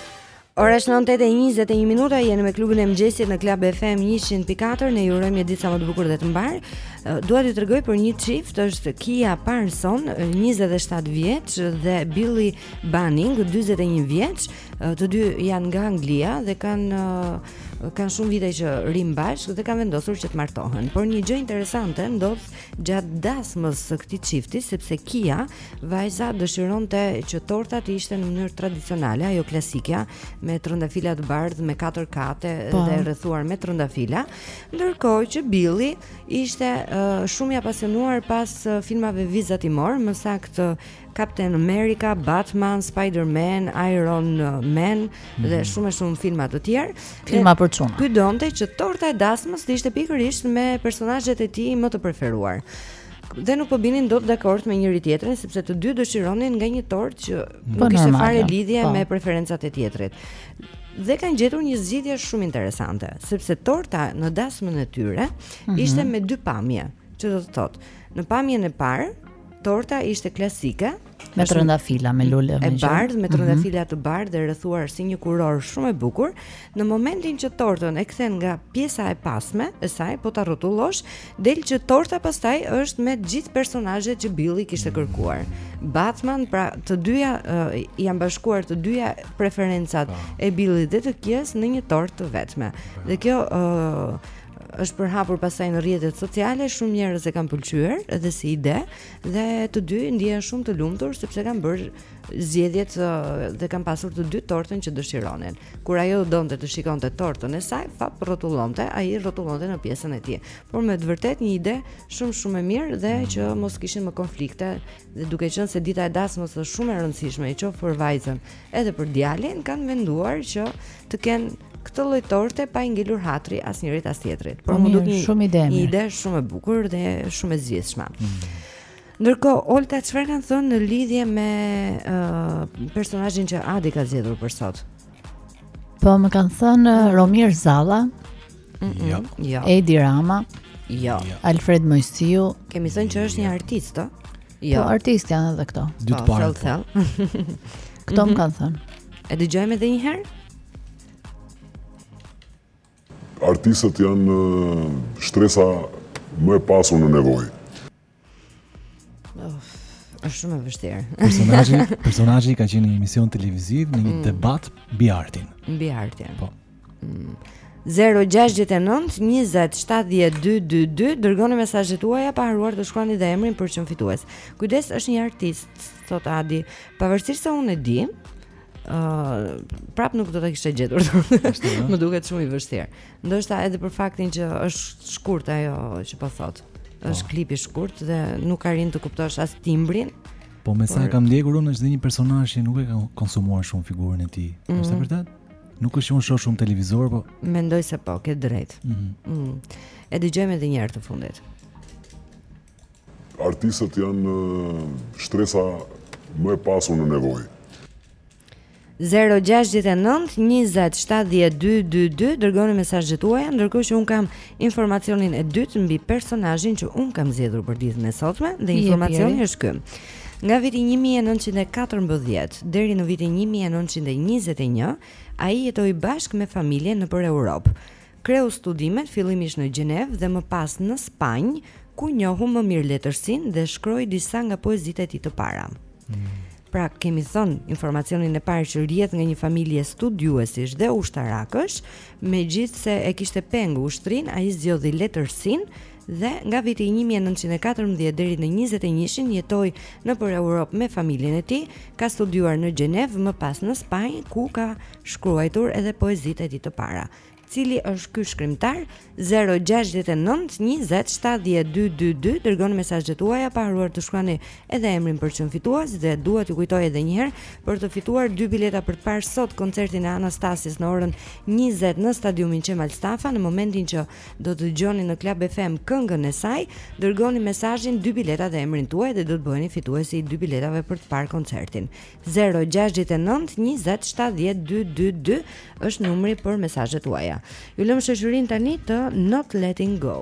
Ora shënon 9:21 minuta, jeni me klubin e mëngjesit në Club FM 104. Ne ju urojmë një ditë sa më të bukur dhe të mbarë. Dua t'ju tregoj për një çift, është Kia Parson, 27 vjeç dhe Billy Banning, 41 vjeç. Të dy janë nga Anglia dhe kanë shumë vite që rrinë bashkë dhe kanë vendosur që të martohen. Por një gjë interesante ndodh gjatë dasmës së këtij çifti, sepse Kia Vajza dëshironte që torta të ishte në mënyrë tradicionale, ajo klasikja, me trëndafila të bardhë me katër kate po. dhe rrethuar me trëndafila, ndërkohë që Billy ishte uh, shumë i apasionuar pas uh, filmave vizatimorë, më saktë Captain America, Batman, Spider-Man, Iron Man mm -hmm. dhe mhm. shumë e shumë filma të tjerë. Filma për çuna. Ky donte që torta e dasmës të ishte pikërisht me personazhet e tij më të preferuar. dhe nuk po binin dot dakord me njëri-tjetrin sepse të dy dëshironin nga një tortë që po nuk kishte fare jo. lidhje po. me preferencat e tjetrit. Dhe kanë gjetur një zgjidhje shumë interesante, sepse torta në dasmën e tyre mhm. ishte me dy pamje, që do të thotë, në pamjen e parë torta ishte klasike, Me trëndafila, me lule E bardhë, me mhm. trëndafila të bardhë Dhe rrethuar si një kurorë shumë e bukur Në momentin që tortën e kthen nga pjesa e pasme E saj, po ta rrotullosh Del që torta pastaj është me gjithë personazhet që Billy kishte kërkuar Batman, pra të dyja uh, Janë bashkuar të dyja preferencat pa. Po. E Billy dhe të Kies në një tortë të vetme pa. Dhe kjo... Uh, është përhapur pastaj në rrjetet sociale, shumë njerëz e kanë pëlqyer edhe si ide Dhe të dy ndihen shumë të lumtur sepse kanë bërë zgjedhjet dhe kanë pasur të dy tortën që dëshironin. Kur ajo donte të shikonte tortën e saj, fap rrotullonte, ai rrotullonte në pjesën e tij. Por me të vërtetë një ide shumë shumë e mirë dhe mm. që mos kishin më konflikte, dhe duke qenë se dita e dasmës është shumë e rëndësishme, qoftë për vajzën, Edhe për djalin kanë menduar që të kenë këtë lloj torte pa i ngelur hatri as njërit as tjetrit. Por më duket shumë ide. Ide shumë e bukur dhe shumë e zgjidhshme. Mm. Ndërkohë, Olta çfarë kanë thënë në lidhje me uh, personazhin që Adi ka zgjedhur për sot? Po më kanë thënë uh, Romir Zalla, mm -mm, jo. jo. Edi Rama, jo. jo. Alfred Mojsiu. Kemi thënë që është një artist, ëh? Jo, po, artist janë edhe këto. Dy të, po, parë. Po. Këto më mhm. kanë thënë. E dëgjojmë edhe një herë? Artistët janë shtresa më e pasur në nevojë. Është shumë e vështirë. Personazhi, personazhi ka qenë në një emision televiziv në një mm. debat mbi artin. Mbi artin. Po. 0-6-9-27-12-2 Dërgoni mesazhet tuaja pa harruar të shkruani dhe emrin për qenë fitues Kujdes është një artist, thotë Adi Pavarësisht se unë e di Uh, prap nuk do ta kisha gjetur. Më duket shumë i vështirë. Ndoshta edhe për faktin që është shkurt ajo që po thotë. Po. Është klip i shkurt dhe nuk arrin të kuptosh as timbrin. Po me sa kam ndjekur unë është një personazh që nuk e ka konsumuar shumë figurën e tij. Është e mhm. vërtetë? Nuk është që unë shoh shumë televizor, po mendoj se po, ke drejt. Mm -hmm. mm. E dëgjojmë edhe një herë të fundit. Artistët janë uh, shtresa më e pasur në nevojë. 0-6-9-20-70-222 Dërgoni mesazhet tuaja Ndërkohë që unë kam informacionin e dytë mbi personazhin që unë kam zgjedhur për ditën e sotme Dhe informacioni është ky Nga viti një mijë e nëntëqind e katërmbëdhjetë deri në vitin një mijë e nëntëqind e njëzet e një, ai jetoi bashkë me familjen nëpër Europë. Kreu studimet fillimisht në Gjenevë dhe më pas në Spanjë, ku njohu më mirë letërsinë dhe shkroi disa nga poezitë e tij të para. Mm. Pra, kemi thënë në informacionin e parë që rrjedh nga një familje studiuesish dhe ushtarakësh, megjithëse e kishte peng ushtrinë, ai zgjodhi letërsinë dhe nga viti një mijë e nëntëqind e katërmbëdhjetë deri në njëzet e njëshin jetoi nëpër Europë me familjen e tij, ka studiuar në Gjenevë, më pas në Spanjë, ku ka shkruajtur edhe poezitë e tij të para. Cili është ky shkrimtar? 0692070222 dërgoni mesazhet tuaja pa harruar të shkruani edhe emrin për të qenë fitues dhe dua t'ju kujtoj edhe një herë për të fituar dy bileta për të parë sot koncertin e Anastasjes në orën 20 në stadiumin Qemal Stafa në momentin që do të dëgjoni në Club FM këngën e saj, dërgoni mesazhin dy bileta dhe emrin tuaj dhe do të bëheni fituesi i dy biletave për të parë koncertin. 069 20 70 222 është numri për mesazhet tuaja. Ju lëmë në shoqërinë tani të Not Letting Go.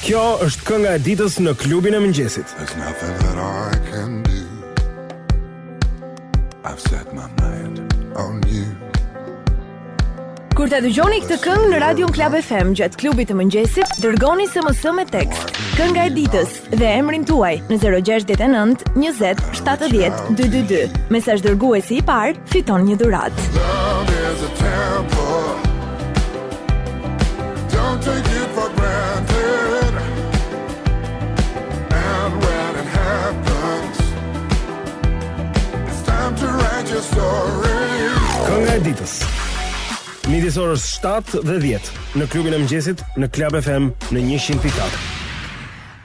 Kjo është kënga e ditës në klubin e mëngjesit. There's nothing that I can do. I've set my mind on you. Kur ta dëgjoni këtë këngë në Radio Klab FM gjatë klubit të mëngjesit, dërgoni SMS me tekst Kënga e ditës, dhe emrin tuaj në 069 20 70 222. Mesazhdërguesi i parë fiton një dhuratë. Don't take it for granted And when it happens It's time to write your story Kënga e ditës Midis orës 7 dhe 10 Në klubin e mëngjesit Në Klab FM Në 100.4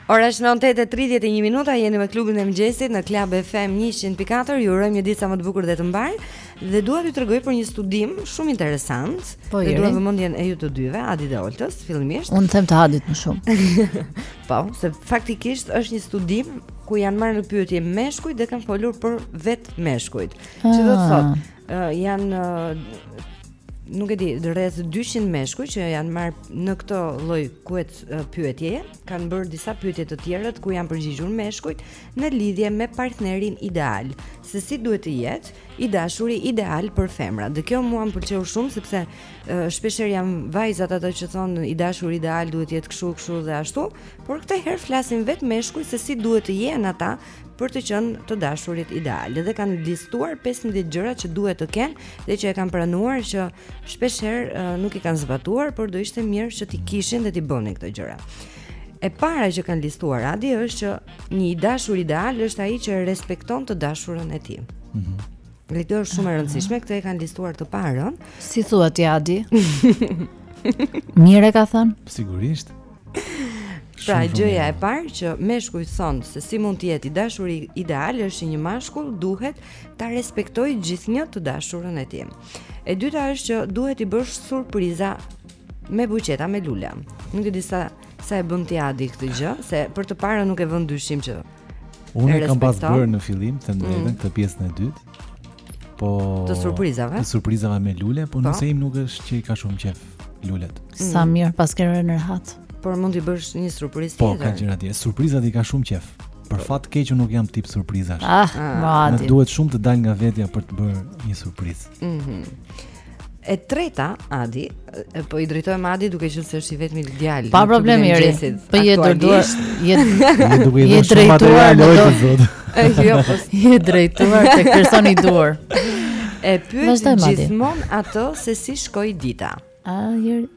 Ora është 9:31 minuta, jeni me klubin e mëngjesit në Club FM 100.4. Ju urojmë një ditë sa më të bukur dhe të mbarë. Dhe dua t'ju tregoj për një studim shumë interesant. Po, dhe dua vëmendjen e ju të dyve, Adi dhe Oltës, fillimisht. Unë them të Adit më shumë. po, se faktikisht është një studim ku janë marrë në pyetje meshkujt dhe kanë folur për vetë meshkujt. Që do të ah. thotë, uh, janë uh, nuk e di, rreth 200 meshkuj që janë marrë në këtë lloj kuet pyetjeje, kanë bërë disa pyetje të tjera ku janë përgjigjur meshkujt në lidhje me partnerin ideal, se si duhet të jetë i dashuri ideal për femrat. Dhe kjo mua më pëlqeu shumë sepse shpesh herë janë vajzat ato që thonë i dashuri ideal duhet të jetë kështu, kështu dhe ashtu, por këtë herë flasin vetë meshkujt se si duhet të jenë ata për të qenë të dashurit ideal dhe kanë listuar 15 gjëra që duhet të kenë dhe që e kanë pranuar që shpesh herë nuk i kanë zbatuar, por do ishte mirë që t'i kishin dhe t'i bënin këto gjëra. E para që kanë listuar Adi është që një i dashur ideal është ai që respekton të dashurën e tij. Mhm. Mm Dhe kjo është shumë e rëndësishme, këtë e kanë listuar të parën. Si thua ti Adi? Mirë e ka thënë? Sigurisht. Pra gjëja e parë që meshkujt thonë se si mund të jetë i dashuri ideal është që një mashkull duhet ta respektojë gjithnjë të dashurën e tij. E dyta është që duhet t'i bësh surpriza me buqeta me lule. Nuk e di sa sa e bën ti Adi këtë gjë, se për të parën nuk e vë në dyshim që Unë e kam pas bërë në fillim, të drejtën mm. këtë pjesën e dytë, Po të surprizave. Të surprizave me lule, po, po. nusja ime nuk është që i ka shumë qef lulet. Sa mm. mirë paske rënë rehat. Por mund t'i bësh një surprizë po, tjetër. Po, ka gjëra të tjera. Surprizat i ka shumë qef. Për fat të keq nuk jam tip surprizash. Ah, ah. Më duhet shumë të dal nga vetja për të bërë një surprizë. Mhm. Mm E treta, Adi, po i drejtohem Adit duke qenë se është i vetmi djalë. Pa problem Eri. Po je drejtuar, je duke i drejtuar në zot. Jo, po je drejtuar tek personi i duhur. E pyet gjithmonë atë se si shkoi dita. Ah, Eri.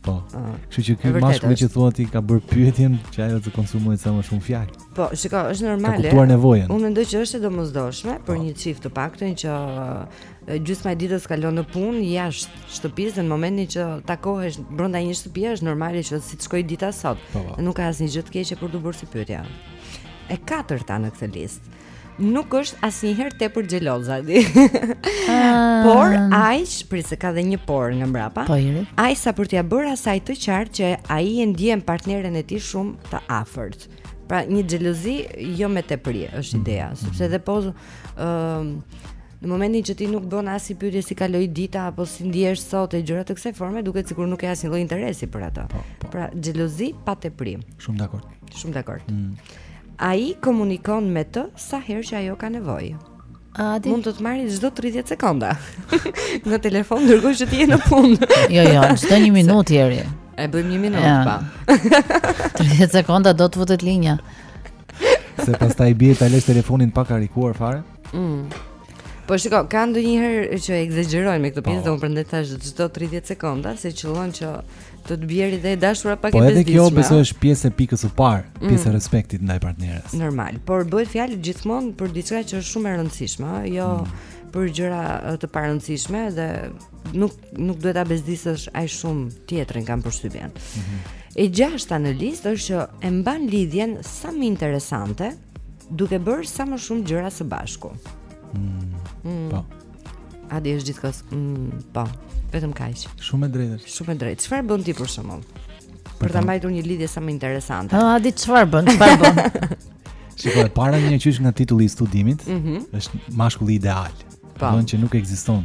Po. Kështu që ky mashkulli që thua ti ka bër pyetjen që ajo të konsumojë sa më shumë fjalë. Po, shiko, është normale. Ka kuptuar nevojën. Unë mendoj që është e domosdoshme për po. një çift të paktën që gjysma e ditës kalon në punë jashtë shtëpisë në momentin që takohesh brenda një shtëpie është normale që si të shkoi dita sot. Po, po. Nuk ka asnjë gjë të keqe për të bërë si pyetja. E katërta në këtë listë. nuk është asnjëherë tepër xheloz Adi. Ah. por ai, prit se ka dhe një por nga mbrapa. Po Eri. Aq sa për t'ia bërë asaj të qartë që ai e ndjen partneren e tij shumë të afërt. Pra një xhelozi jo me tepri është ideja, mm. sepse edhe po ë uh, Në momentin që ti nuk bën asnjë pyetje si kaloi dita apo si ndihesh sot e gjëra të kësaj forme, duket sikur nuk ke asnjë lloj interesi për atë. Po, po. Pra, xhelozi pa teprim. Shumë dakord. Shumë dakord. Mm. Ai komunikon me të sa herë që ajo ka nevojë. Adi. Mund të të marri çdo 30 sekonda. Në telefon ndërkohë që ti je në punë. jo, jo, çdo 1 minutë Jeri. E bëjmë 1 minutë pa. 30 sekonda do të futet linja. Se pastaj bie ta lësh telefonin pa karikuar fare. Mm. Po shiko, ka ndonjëherë që ekzagjerojnë me këtë pjesë, po. domethënë prandaj thashë çdo 30 sekonda se qëllon që Të të bjeri dhe e dashura pak po e bezdisshme. Po edhe kjo besoj është pjesë e pikës së parë, mm. pjesë e respektit ndaj partneres. Normal, por bëhet fjalë gjithmonë për diçka që është shumë e rëndësishme, jo mm. për gjëra të parëndësishme dhe nuk nuk duhet ta bezdisësh aq shumë tjetrin kam përshtypjen. Mm -hmm. E gjashta në listë është që e mban lidhjen sa më interesante, duke bërë sa më shumë gjëra së bashku. Mm. Mm. Po. Adi është gjithkos. Mm, po. Vetëm kaq. Shumë e drejtë. Shumë e drejtë. Çfarë bën ti për shembull? Për ta mbajtur një lidhje sa më interesante. Ah, Adi çfarë bën? Çfarë bën? Shikoj, e para qysh nga titulli i studimit, mm -hmm. është mashkulli ideal. Po. Domethënë që nuk ekziston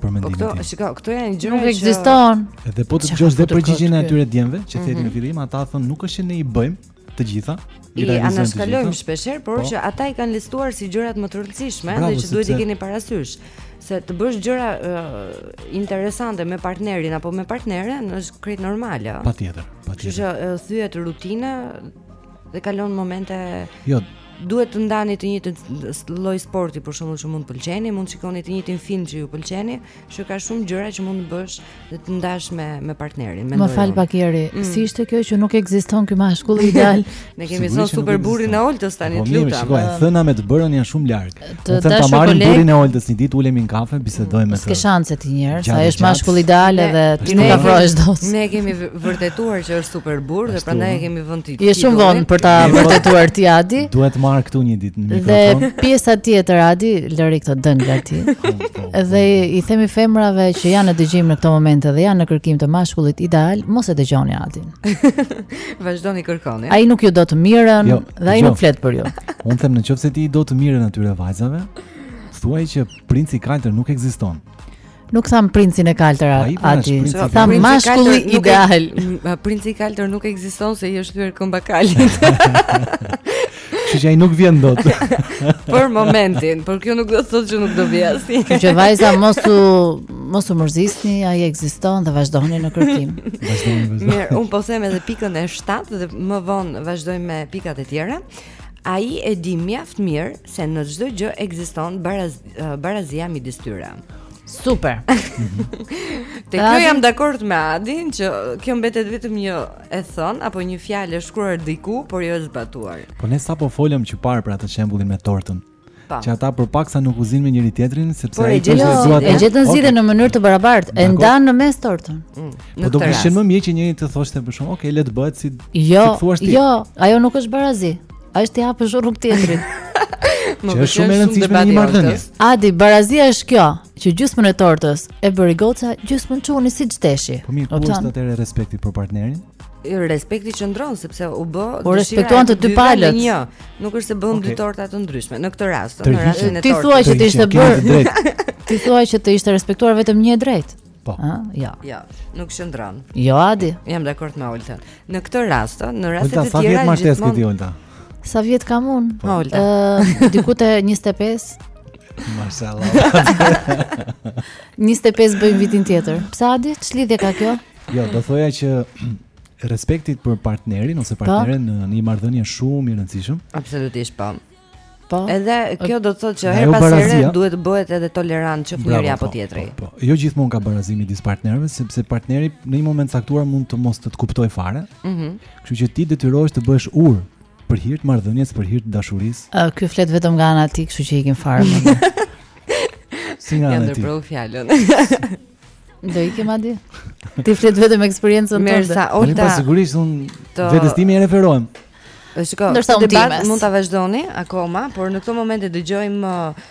për mendimin tim. Po këto, shikoj, këto janë gjëra që nuk ekziston. Edhe po të dëgjosh dhe përgjigjen e atyre djemve që mm -hmm thanë në fillim, ata thonë nuk është që ne i bëjmë, të gjitha. I anashkalojmë shpesh herë, por po. që ata i kanë listuar si gjërat më të rëndësishme dhe që duhet t'i keni parasysh se të bësh gjëra uh, interesante me partnerin apo me partneren është krejt normale. Patjetër, patjetër. Që uh, thyhet rutina dhe kalon momente Jo, duhet të ndani të njëjtin lloj sporti për shembull që mund të pëlqeni, mund të shikoni të njëjtin film që ju pëlqeni, Që ka shumë gjëra që mund të bësh dhe të ndash me me partnerin, mendoj. Më fal pak Jeri, mm. si ishte kjo që nuk ekziston ky mashkull ideal? ne kemi thënë super burrin e Oltës tani, po, të lutem. Shikoj, e thëna me të bërën janë shumë larg. Të them ta marrim burrin e Oltës një ditë ulemi në kafe, bisedojmë me të. S'ke shanse ti njëherë, se ai është mashkull ideal edhe ti nuk afrohesh dot. Ne kemi vërtetuar që është super burr dhe prandaj e kemi vënë ti. Je shumë vonë për ta vërtetuar ti Adi. Do ta marr këtu një ditë në mikrofon. Dhe pjesa tjetër Adi, lëri këtë dëngla ti. Dhe i themi femrave që janë në dëgjim në këto momente dhe janë në kërkim të mashkullit ideal, mos e dëgjoni Adin. Vazhdoni kërkoni. Ai nuk ju do të mirën jo, dhe ai jo. nuk flet për ju. Unë them në qoftë se ti i do të mirën atyre vajzave, thuaj që princi i kaltër nuk ekziston. Nuk thamë princin e kaltër aty. Thamë mashkulli ideal. Princi i kaltër nuk ekziston se i është thyer këmba kalit. Kështu që ai nuk vjen dot. për momentin, por kjo nuk do të thotë që nuk do vijë asnjë. Kështu që vajza mos u mos u mërzisni, ai ekziston dhe vazhdoni në kërkim. Vazhdoni, vazhdoni. Mirë, unë po them edhe pikën e 7 dhe më vonë vazhdojmë me pikat e tjera. Ai e di mjaft mirë se në çdo gjë ekziston baraz, barazia midis tyre. Super. Te kjo jam dakord me Adin që kjo mbetet vetëm një e thënë apo një fjalë e shkruar diku, por jo e zbatuar. Po ne sapo folëm që parë për atë shembullin me tortën. Po. Që ata për pak sa nuk u zunë me njëri tjetrin sepse por ai ishte jo, zgjuar. Po e gjetën zgjidhjen në mënyrë të barabartë, e ndanë në mes tortën. Mm, po do ishte më mirë që njëri të thoshte për shkak, ok, le të bëhet si jo, si thua ti. Jo, ajo nuk është barazi. Ajo është t'i hapësh rrugë tjetrit. Më është shumë e rëndësishme një marrëdhënie. Adi, barazia është kjo. Që gjysmën e tortës e bëri goca, gjysmën çuni siç deshi. Po mirë, ku qëndron respekti për partnerin? Respekti qëndron sepse u bë po u respektuan të dy palët. Një, nuk është se bën dy torta të ndryshme në këtë rast, në rastin e tortës. Ti thua që të ishte bërë. Ti thua që të ishte respektuar vetëm një e drejtë. Po. Ë, jo. Jo, nuk qëndron. Jo, Adi. Jam dakord me Oltën. Në këtë rast, në raste të tjera, sa vjet martesë ti Olta? Sa vjet kam unë? Po. Ë, diku te 25. Mashallah. 25 bëjmë vitin tjetër. Pse Adi? Ç'lidhje ka kjo? Jo, do thoja që respekti për partnerin ose po. partneren në një marrëdhënie shumë i rëndësishëm. Absolutisht po. Po. Edhe kjo do të thotë që herë pas here duhet të bëhet edhe tolerant që njëri apo po, tjetri. Po, po. Jo gjithmonë ka barazi midis partnerëve, sepse partneri në një moment caktuar mund të mos të të kuptojë fare. Mhm. Mm Kështu që ti detyrohesh të bëhesh ur Për hir të marrëdhënies, për hir të dashurisë. Uh, ky flet vetëm nga ana e tij, kështu që ikim fare më. si nga ana e tij? Ja fjalën. Do ikim Adi. Ti flet vetëm me eksperiencën tënde. Mirsa, po, Olta. Po sigurisht unë të... vetes time i referohem. Shiko, Ndërsa debatin mund ta vazhdoni akoma, por në këtë moment të dëgjojmë uh,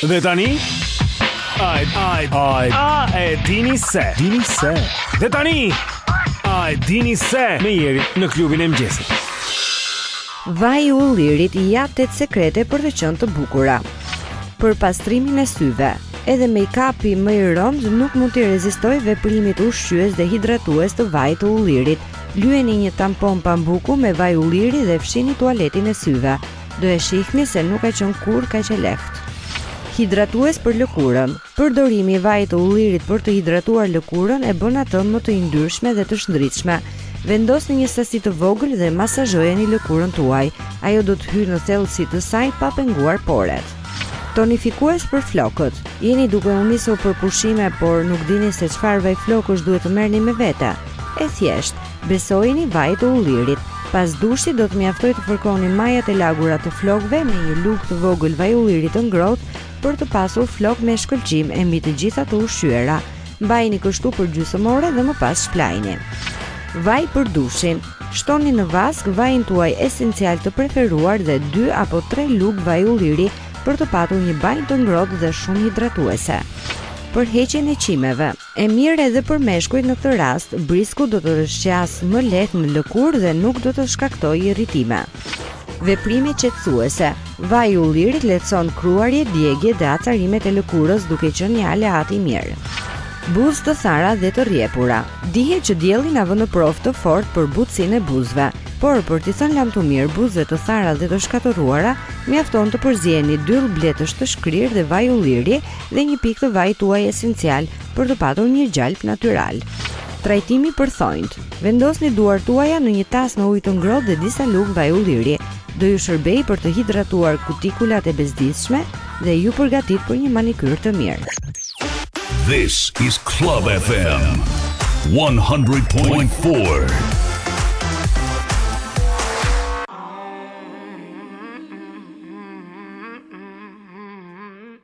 Dhe tani Ai ai ai a e dini se dini se dhe tani a e dini se me Jerin në klubin e mëngjesit Vaji i ullirit jap tetë sekrete për të qenë të bukura për pastrimin e syve edhe make-upi më i rëndë nuk mund t'i rezistojë veprimit ushqyes dhe hidratues të vajit të ullirit. Lyeni një tampon pambuku me vaj ulliri dhe fshini tualetin e syve. Do e shihni se nuk ka qenë kurrë kaq e lehtë. Hidratues për lëkurën. Përdorimi i vajit të ullirit për të hidratuar lëkurën e bën atë më të yndyrshme dhe të shndritshme. Vendosni një sasi të vogël dhe masazhojeni lëkurën tuaj. Ajo do të hyjë në thellësi të saj pa penguar poret. Tonifikues për flokët. Jeni duke u nisur për pushime, por nuk dini se çfarë vaj flokësh duhet të merrni me vete. E thjeshtë, Besojini vajit të ullirit. Pas dushit do të mjaftojë të fërkoni majat e lagura të flokëve me një lugë të vogël vaj ulliri të ngrohtë për të pasur flokë me shkëlqim e mbi të gjitha të ushqyera. Mbajini kështu për gjysmë ore dhe më pas shpëlajini. Vaj për dushin. Shtoni në vaskë vajin tuaj esencial të preferuar dhe 2 apo 3 lugë vaj ulliri për të patur një banjë të ngrohtë dhe shumë hidratuese. Për heqjen e qimeve, E mirë edhe për meshkujt në këtë rast, brisku do të rrëshqasë më lehtë në lëkurë dhe nuk do të shkaktojë irritime. Veprime qetësuese. Vaji i ullirit lehtëson kruarjet, djegiet dhe acarimet e lëkurës duke qenë një aleat i mirë. Buzë të thara dhe të rrjepura. Dihet që dielli na vë në provë të fortë për butësinë e buzëve, por për t'i thënë lamtumirë buzëve të thara dhe të shkatërruara, mjafton të përzieni dyll bletësh të shkrirë dhe vaj ulliri dhe një pikë të vajit tuaj esencial për të patur një gjalp natyral. Trajtimi për thonjt. Vendosni duart tuaja në një tas me ujë të ngrohtë dhe disa lugë vaj ulliri. Do ju shërbejë për të hidratuar kutikulat e bezdisshme dhe ju përgatit për një manikyr të mirë. This is Club FM 100.4.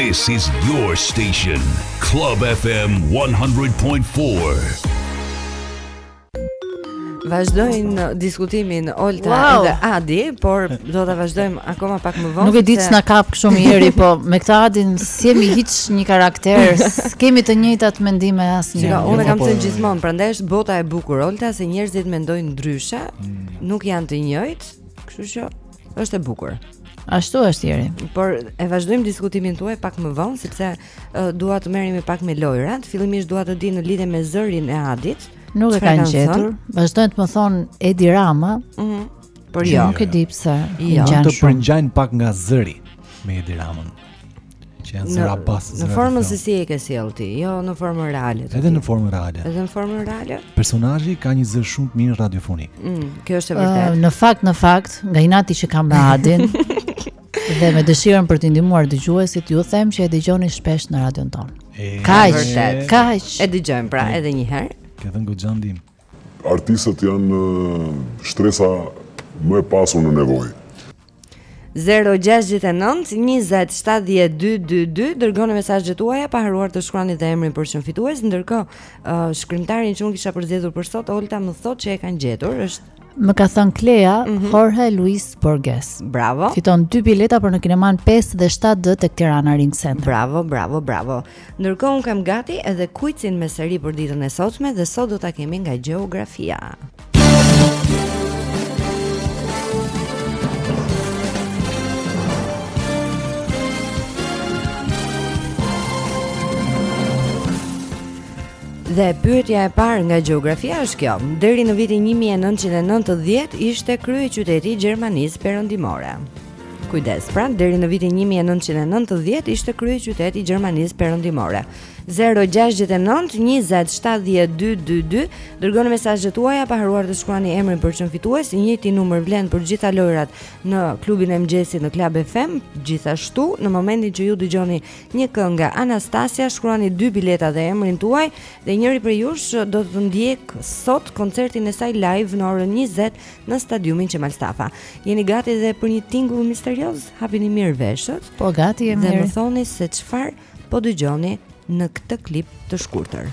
This is your station, Club FM 100.4. Vazhdojnë diskutimin Olta dhe Adi, por do ta vazhdojmë akoma pak më vonë. Nuk e di ç'na kap shumë herë, po me këtë Adin s'jemi hiç një karakter, s'kemi të njëjtat mendime asnjë. Jo, unë kam thënë gjithmonë, prandaj është bota e bukur Olta se njerëzit mendojnë ndryshe, Mm. Nuk janë të njëjtë, kështu që është e bukur. Ashtu është Jeri. Por e vazhdojmë diskutimin tuaj pak më vonë sepse uh, dua të merremi pak me lojrat. Fillimisht dua të di në lidhje me zërin e Adit. Nuk e kanë gjetur. Vazhdojnë të më thonë Edi Rama. Mhm. Mm por jo. Nuk e di pse. Do të përngjajnë pak nga zëri me Edi Ramën. që janë zëra bas, zëra. Në formën se si e ke sjellë ti, jo në formën reale. Edhe në formën reale. Edhe në formën reale. Personazhi ka një zë shumë të mirë radiofonik. Mm, kjo është e vërtetë. Uh, në fakt, në fakt, nga inati që kam me Adin dhe me dëshirën për të ndihmuar dëgjuesit, ju them që e dëgjoni shpesh në radion tonë. Kaq, kaq. E dëgjojmë pra edhe një herë. Ke dhënë goxha ndihmë. Artistët janë shtresa më e pasur në nevojë. 0-6-9-20-7-2-2-2 Dërgoni mesazhet tuaja pa harruar të shkruani dhe emrin për të qenë fitues Ndërkohë uh, shkrimtarin që unë kisha përzgjedhur për sot Olta më thotë që e kanë gjetur është Më ka thënë Klea, mm -hmm. Jorge Luis Borges. Bravo. Fiton dy bileta për në kineman 5 dhe 7D tek Tirana Ring Center. Bravo, bravo, bravo. Ndërkohë unë kam gati edhe kuicin me seri për ditën e sotme dhe sot do ta kemi nga gjeografia. Dhe pyetja e parë nga gjeografia është kjo. Deri në vitin 1990 ishte kryeqyteti i Gjermanisë Perëndimore. Kujdes, pra deri në vitin 1990 ishte kryeqyteti i Gjermanisë Perëndimore. 069 20 70 222 dërgoni mesazhet tuaja pa harruar të shkruani emrin për çmim fitues, i njëjti numër vlen për gjitha lojërat në klubin e mëngjesit në Club FM, gjithashtu në momentin që ju dëgjoni Një këngë nga Anastasia, shkruani dy bileta dhe emrin tuaj dhe njëri prej jush do të ndjekë sot koncertin e saj live në orën 20 në stadiumin Qemal Stafa. Jeni gati dhe për një tingull misterioz? Hapini mirë veshët. Po gati jemi. Dhe më thoni se çfarë po dëgjoni në këtë klip të shkurtër.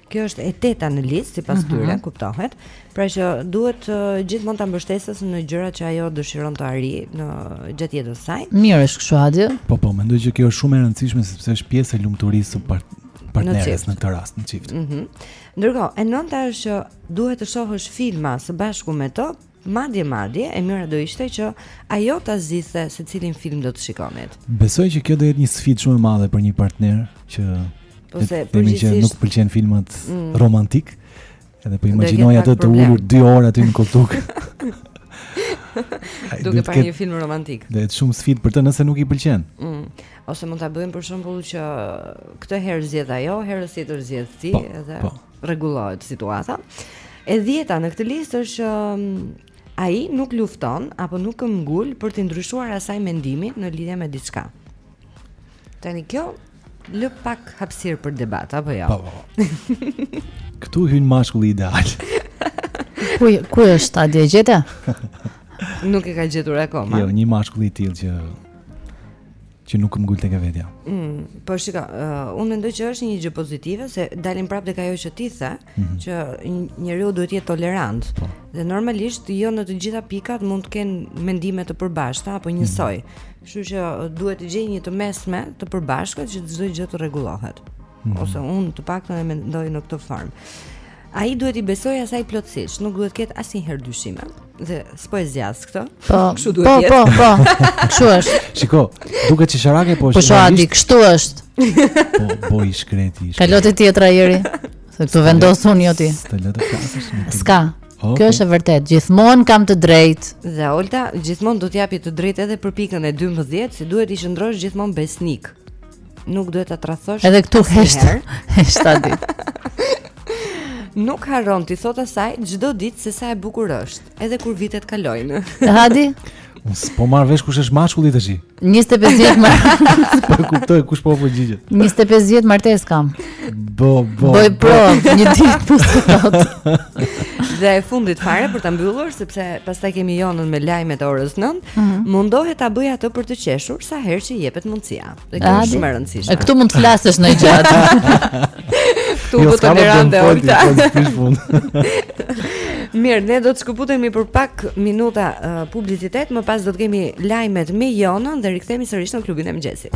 Kjo është e teta në listë sipas tyre, uh -huh. kuptohet. Pra që duhet uh, gjithmonë ta mbështesësh në gjërat që ajo dëshiron të arrijë në gjatë jetës së saj. Mirë është kështu Adi. Po po, mendoj që kjo është shumë e rëndësishme sepse është pjesë e lumturisë së part partneres në, në këtë rast në çift. Mhm. Mm Ndërkohë, e nënta është që duhet të shohësh filma së bashku me të Madje madje e mira do ishte që ajo ta zgjidhte se cilin film do të shikonit. Besoj që kjo do jetë një sfidë shumë e madhe për një partner që ose përgjithësisht që nuk pëlqen filmat mm. romantikë. Edhe po imagjinoj atë të ulur 2 orë aty në kolltuk. Duke parë një film romantik. Dhe është shumë sfidë për të nëse nuk i pëlqen. Mm. Ose mund ta bëjmë për shembull që këtë herë zgjedh ajo, herën tjetër zgjedh ti po, edhe. Po. rregullohet situata. E dhjeta në këtë listë është që ai nuk lufton apo nuk këmbëngul për t'i ndryshuar asaj mendimin në lidhje me diçka. Tani kjo lë pak hapësirë për debat apo jo. Po. po. Këtu hyn mashkulli ideal. Ku ku është ti Adi e gjete? Nuk e ka gjetur akoma. Jo, një mashkull i tillë që që nuk këmbëngul tek e vetja. Mm, po shiko, uh, unë mendoj që është një gjë pozitive se dalim prapë tek ajo që ti the, mm -hmm. që njeriu duhet të jetë tolerant. Po. Dhe normalisht jo në të gjitha pikat mund të kenë mendime të përbashkëta apo njësoj. Mm -hmm. Kështu që duhet të gjejë një të mesme të përbashkët që çdo gjë të rregullohet. Mm. Ose unë të paktën e mendoj në këtë formë. Ai duhet t'i besojë asaj plotësisht, nuk duhet të ketë asnjëherë dyshime. Dhe s'po e zgjas këtu. Po, kështu duhet po, jetë. Po, po, po, kështu është. Shiko, duket që shaka po është. Po shumë Adi, kështu është. Po, po i shkreti. Kalo te tjetra Eri. Se këtu vendos unë jo ti. Të lë të flasësh. S'ka. Okay. Kjo është e vërtetë. Gjithmonë kam të drejtë. Dhe Olta gjithmonë do t'i japi të drejtë edhe për pikën e 12, se duhet t'i qëndrosh gjithmonë besnik. nuk duhet ta tradhtosh. Edhe këtu hesht. Hesht Adi. Nuk harron t'i thotë asaj çdo ditë se sa e bukur është, edhe kur vitet kalojnë. Adi. Unë s'po marr vesh kush është mashkulli tashi 25 vjet ma S'po kuptoj kush po përgjigjet 25 vjet martesë kam Po, po, bëj provë. një ditë po s'e thotë Dhe e fundit fare për ta mbyllur Sepse pastaj kemi Jonën me lajmet e orës nëntë mm -hmm. Mundohet ta bëjë atë për të qeshur Sa herë që jepet mundësia Dhe kjo është shumë e rëndësishme. Këtu mund të flasësh më gjatë. Këtu jo tolerante Olta. Mirë, ne do të shkëputemi për pak minuta uh, publicitet, më pas do të kemi lajmet me Jonën dhe rikthehemi sërish në klubin e mëngjesit.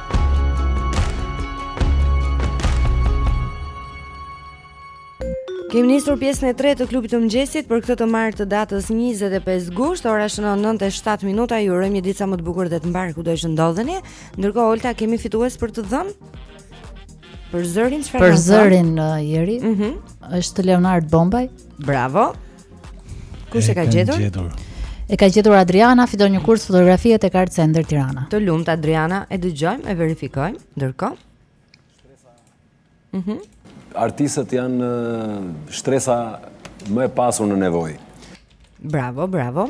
Kemi nisur pjesën e tretë të klubit të mëngjesit për këtë të martë të datës 25 gusht, ora shënon 9:07 minuta. Ju urojmë një ditë sa më të bukur dhe të mbarë kudo që ndodheni. Ndërkohë Olta kemi fitues për të dhënë për zërin çfarë? Për zërin uh, Eri. Mhm. Mm është Leonard Bombaj. Bravo. Kush e ka gjetur? E ka gjetur Adriana, fiton një kurs fotografie tek Art Center Tirana. Të lumtë Adriana, e dëgjojmë, e verifikojmë ndërkohë. Mhm. Mm Artistët janë shtresa më e pasur në nevojë. Bravo, bravo.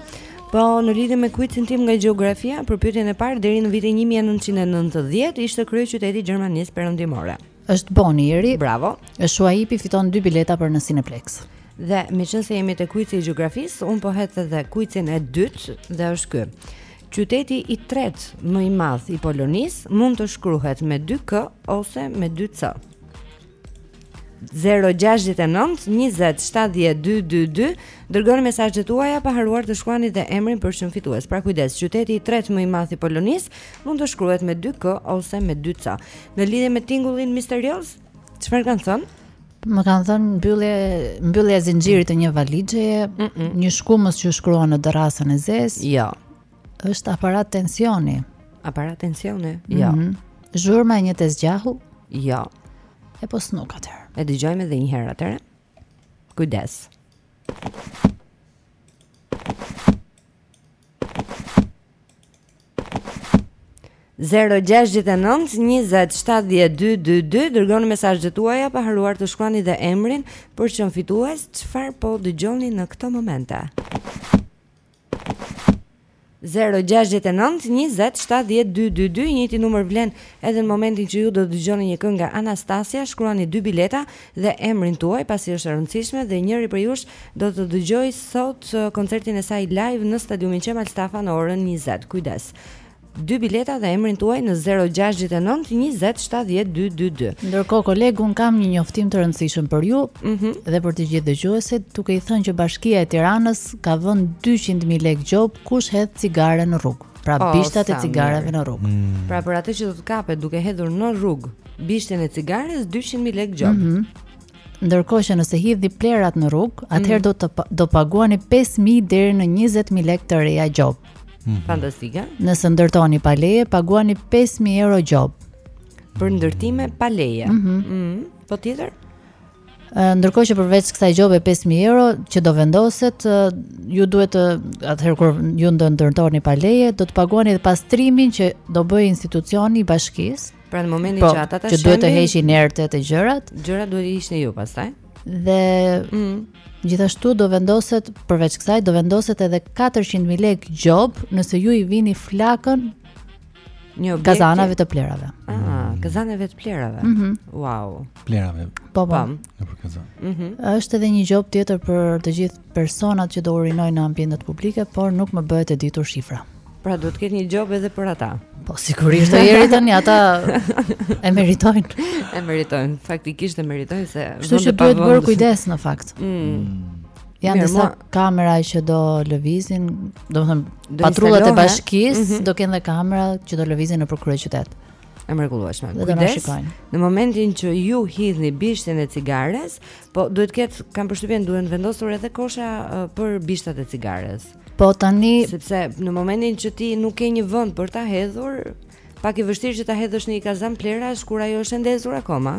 Po në lidhje me kuicin tim nga gjeografia, për pyetjen e parë deri në vitin 1990 ishte kryeqyteti i Gjermanisë Perëndimore. Është Boni Eri. Bravo. Është Shuaipi fiton dy bileta për në Cineplex. Dhe meqenëse jemi te kuici i gjeografisë, unë po hedh edhe kuicin e dytë dhe është ky. Qyteti i tretë më i madh i Polonisë mund të shkruhet me 2K ose me 2C. 069 20 70 222 Dërgoni mesazhet tuaja pa harruar të shkruani dhe emrin për t'ju shpallur fitues. Pra kujdes, qyteti i tretë më i madh i Polonisë mund të shkruhet me 2K ose me 2C. Në lidhje me tingullin misterioz, çfarë kanë thënë? Më kanë thënë mbyllje mbyllja e zinxhirit të një valixheje, mm -mm. një shkumës që shkruan në dërrasën e zezë. Jo. Është aparat tensioni. Aparat tensioni? Jo. Mm -hmm. Zhurma e një tezgjahu? Jo. E po s'nuk atëherë. E dëgjojmë edhe një herë atëherë. Kujdes. Zero gjashtë e nëntë njëzet shtatëdhjetë dy dy dy dërgoni mesazhet tuaja pa harruar të shkruani dhe emrin po qe se fitues çfarë po dëgjoni në këto momente. Zero gjashtëdhjetë e nëntë njëzet shtatëdhjetë dy dy dy i njëjti numër vlen edhe në momentin që ju do të dëgjoni një këngë nga Anastasia shkruani dy bileta dhe emrin tuaj pasi është e rëndësishme dhe njëri prej jush do të dëgjojë sot koncertin e saj live në stadiumin Qemal Stafa në orën njëzet kujdes dy bileta dhe emrin tuaj në 069 20 70 222. Ndërkohë koleg unë kam një njoftim të rëndësishëm për ju mm -hmm. dhe për të gjithë dëgjuesit, duke i thënë që Bashkia e Tiranës ka vënë 200.000 lekë gjobë kush hedh cigare në rrugë. Pra oh, bishtat e cigareve në rrugë. Mm. Pra për atë që do të kapet duke hedhur në rrugë bishtin e cigares 200.000 lekë gjobë. Mm -hmm. Ndërkohë që nëse hidhni plehrat në rrugë, atëherë mm. do të do paguani 5000 deri në 20000 lekë të reja gjobë. Mhm. Fantastike. Nëse ndërtoni pa leje, paguani 5000 euro gjobë. Për ndërtime pa leje. Ëh. Mhm. Mhm. Po tjetër? Ndërkohë që përveç kësaj gjobe 5000 euro që do vendoset, ju duhet të atëherë kur ju do ndërtoni pa leje, do të paguani edhe pastrimin që do bëjë institucioni i bashkisë. Pra në momentin po, që ata ta shembin, që duhet të heqin inertet e gjërat, gjërat duhet t'i hiqni ju pastaj. Dhe mm. Gjithashtu do vendoset, përveç kësaj, do vendoset edhe 400.000 lekë gjobë nëse ju i vini flakën një objekti kazanave të plehrave. Ah, kazanave të plehrave. Mm -hmm. Wow. Plehrave. Po, po. Nëpër kazanë. Mm -hmm. Është edhe një gjobë tjetër për të gjithë personat që do urinojnë në ambientet publike, por nuk më bëhet e ditur shifra. Pra do të ketë një gjobë edhe për ata. Po sigurisht Eri tani ata e meritojnë. E meritojnë, faktikisht e meritojnë se Kështu që duhet bërë kujdes në fakt. Mm. Janë disa kamera që do lëvizin, domethënë patrullat e bashkisë mm -hmm. do kenë dhe kamera që do lëvizin nëpër kryeqytet. E mrekullueshme. Kujdes. Në momentin që ju hidhni bishtin e cigares, po duhet të ketë kam përshtypjen duhen vendosur edhe kosha uh, për bishtat e cigares. Po tani sepse në momentin që ti nuk ke një vend për ta hedhur, pak e vështirë që ta hedhësh në një kazan plehrash kur ajo është e ndezur akoma.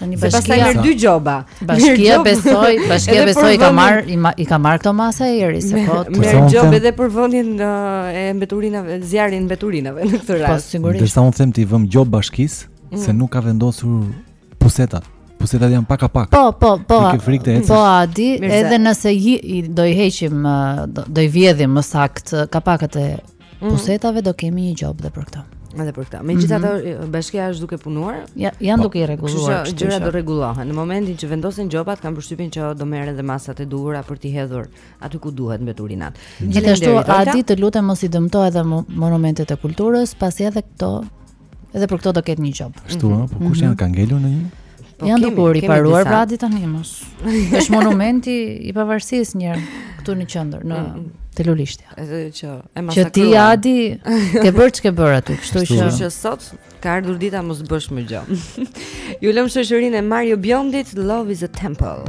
Tani bashkia pastaj merr dy gjoba. Bashkia besoj, bashkia besoj i ka marrë i ka marrë këto masa e Eri se po. Merr gjobë edhe për vënien e mbeturinave, zjarrin mbeturinave në këtë po, rast. Po sigurisht. Unë them t'i vëmë gjobë bashkisë se mm. nuk ka vendosur Pusetat. Pusetat janë pak a pak. Po, po, po. Ti ke frikë të ecësh. Po, Adi, Mirëse. edhe nëse i, i, do i heqim, do, do i vjedhim më saktë kapakët e mm. pusetave, do kemi një gjobë dhe për këta. Edhe për këtë. Megjithatë, mm -hmm. bashkia është duke punuar. Ja, janë po, duke i rregulluar. Kështu që gjërat do rregullohen. Në momentin që vendosen gjobat, kam përshtypjen që do merren dhe masat e duhura për t'i hedhur aty ku duhet mbeturinat. Gjithashtu, Adi të lutem mos i dëmto edhe monumentet e kulturës, pasi edhe këto Edhe për këto do ketë një gjobë. Ashtu, mm -hmm. po kush mhm. ka ngelur në një? Po, janë duke u riparuar pra di tani mos. Është monumenti i pavarësisë njëri këtu në qendër në mm -hmm. Te Lulishtja. Edhe që e masakruan. Që ti Adi ke bër ç'ke bër aty, kështu që. Kështu që sot ka ardhur dita mos bësh më gjë. Ju lëm shoqërinë e Mario Biondit Love is a Temple.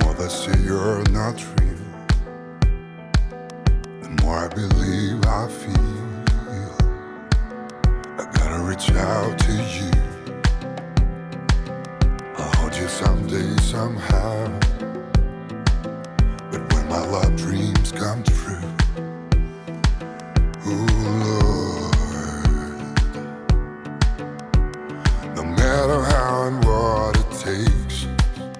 Mother say you're not real. The more I believe I feel I gotta reach out to you I'll hold you someday somehow But when my love dreams come true Ooh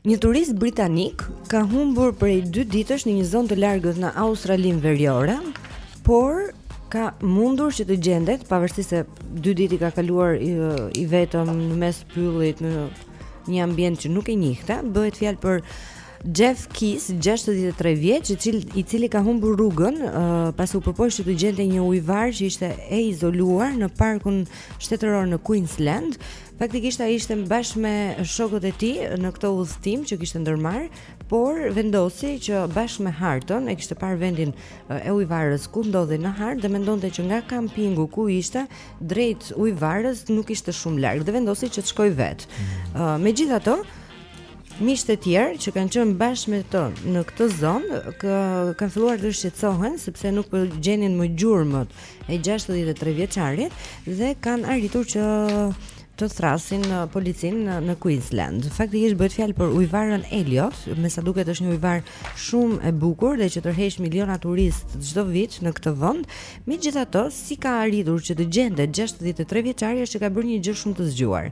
Një turist britanik ka humbur prej 2 ditësh në një zonë të largët në Australinë Veriore, por ka mundur që të gjendet, pavarësisht se dy ditë i ka kaluar i, i vetëm në mes pyllit në një ambient që nuk e njihte, bëhet fjalë për Jeff Keys, 63 vjeç, i cili i cili ka humbur rrugën uh, pasi u përpoq që të gjente një ujëvar që ishte e izoluar në parkun shtetëror në Queensland, Faktikisht ai ishte bashkë me shokët e tij në këtë udhëtim që kishte ndërmarr, por vendosi që bashkë me hartën e kishte parë vendin e ujëvarës ku ndodhej në hartë dhe mendonte që nga kampingu ku ishte drejt ujëvarës nuk ishte shumë larg dhe vendosi që të shkojë vetë. Mm. Megjithatë, miqtë e tjerë që kanë qenë bashkë me të në këtë zonë kanë filluar të shqetësohen sepse nuk po gjenin më gjurmët e 63 vjeçarit dhe kanë arritur që të thrasin uh, policinë uh, në Queensland. Faktikisht bëhet fjalë për ujëvarën Elliot, me sa duket është një ujëvar shumë e bukur dhe që tërheq miliona turistë çdo vit në këtë vend. Megjithatë, si ka arritur që të gjendet 63 vjeçari është që ka bërë një gjë shumë të zgjuar.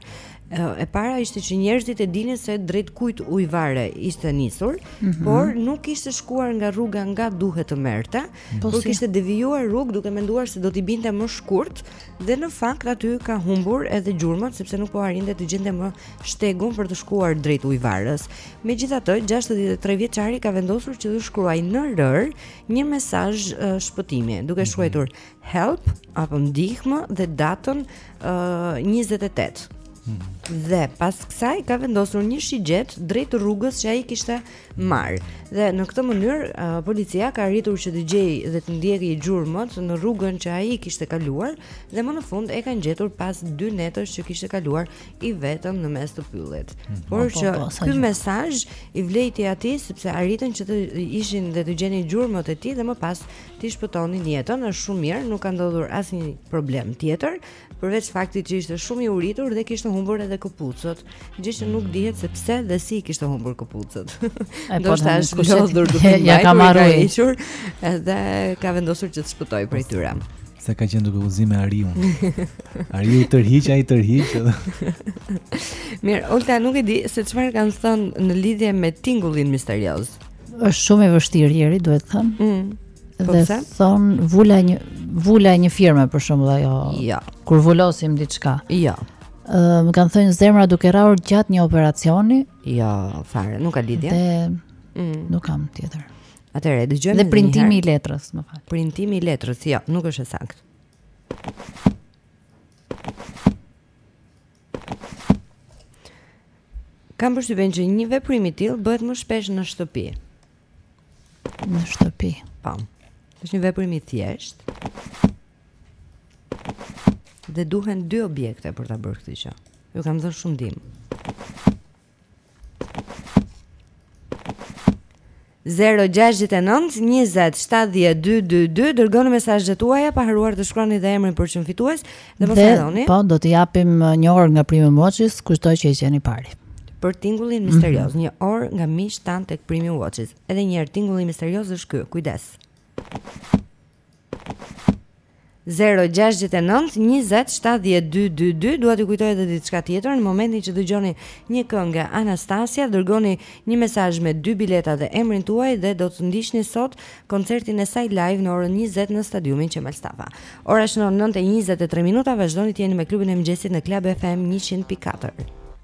Uh, e para ishte që njerëzit e dinin se drejt kujt ujëvare ishte nisur, mm -hmm. por nuk kishte shkuar nga rruga nga duhet të merrte Por kishte devijuar rrugë duke menduar se do t'i binte më shkurt dhe në fakt aty ka humbur edhe gjurmët sepse nuk po arrinte të gjente më shtegun për të shkuar drejt ujëvarës. Megjithatë, 63 vjeçari ka vendosur që të shkruajë në rërë një mesazh eh, shpëtimi, duke mhm. shkruar help apo ndihmë dhe datën uh, eh, 28. Mhm. Dhe pas kësaj ka vendosur një shigjetë drejt rrugës që ai kishte marrë. Dhe në këtë mënyrë uh, policia ka arritur që të gjejë dhe të ndjekë gjurmët në rrugën që ai kishte kaluar dhe më në fund e kanë gjetur pas 2 netësh që kishte kaluar i vetëm në mes të pyllit. Mhm. Por po, që po, po, ky mesazh i vlejti atij sepse arritën që të ishin dhe të gjenin gjurmët e tij dhe më pas t'i shpëtonin jetën, është shumë mirë, nuk ka ndodhur asnjë problem tjetër. përveç faktit që ishte shumë i uritur dhe kishte humbur edhe këpucët, gjë që nuk dihet se pse dhe si i kishte humbur këpucët. Po, Ndoshta është lodhur duke ia ka marrë i ka hequr dhe ka vendosur që të shpëtojë prej tyre. Se ka qenë duke u zënë me ariun. Ariu tërhiq, ai tërhiq. Mirë, Olta nuk e di se çfarë kanë thënë në lidhje me tingullin misterioz. Është shumë e vështirë Eri, duhet të them. Mm. Po dhe pse? Thonë vula, një vula e një firme për shembull ajo. Jo. Kur vulosim diçka. Jo. Ë, më kanë thënë zemra duke rrahur gjatë një operacioni. Jo, fare, nuk ka lidhje. Dhe mm. nuk kam tjetër. Atëherë dëgjojmë. Dhe printimi i letrës, më fal. Printimi i letrës, jo, nuk është e saktë. Kam përshtypjen që një veprim i tillë bëhet më shpesh në shtëpi. Në shtëpi. Po. Është një veprim i thjeshtë dhe duhen dy objekte për ta bërë këtë gjë. Ju kam dhënë shumë ndihmë. Zero gjashtë e nëntë njëzet shtatë dymbëdhjetë dy dy dërgoni mesazhet tuaja pa harruar të shkruani dhe emrin për të qenë fitues dhe mos e dhoni. Po do të japim uh, një orë nga Prime Watches, kushdo që e gjen i pari. Për tingullin misterioz, mm -hmm. një orë nga mish tan tek Prime Watches. Edhe një herë tingulli misterioz është ky. Kujdes. 0-6-9-20-7-12-2 Dua të kujtoj edhe diçka tjetër Në momentin që dëgjoni një këngë nga Anastasia Dërgoni një mesazh me dy bileta dhe emrin tuaj Dhe do të ndiqni sot koncertin e saj live në orën 20 në stadiumin Qemal Stafa Ora shënon 9 e 23 minuta Vazhdoni të jeni me klubin e mëngjesit në Club FM 100.4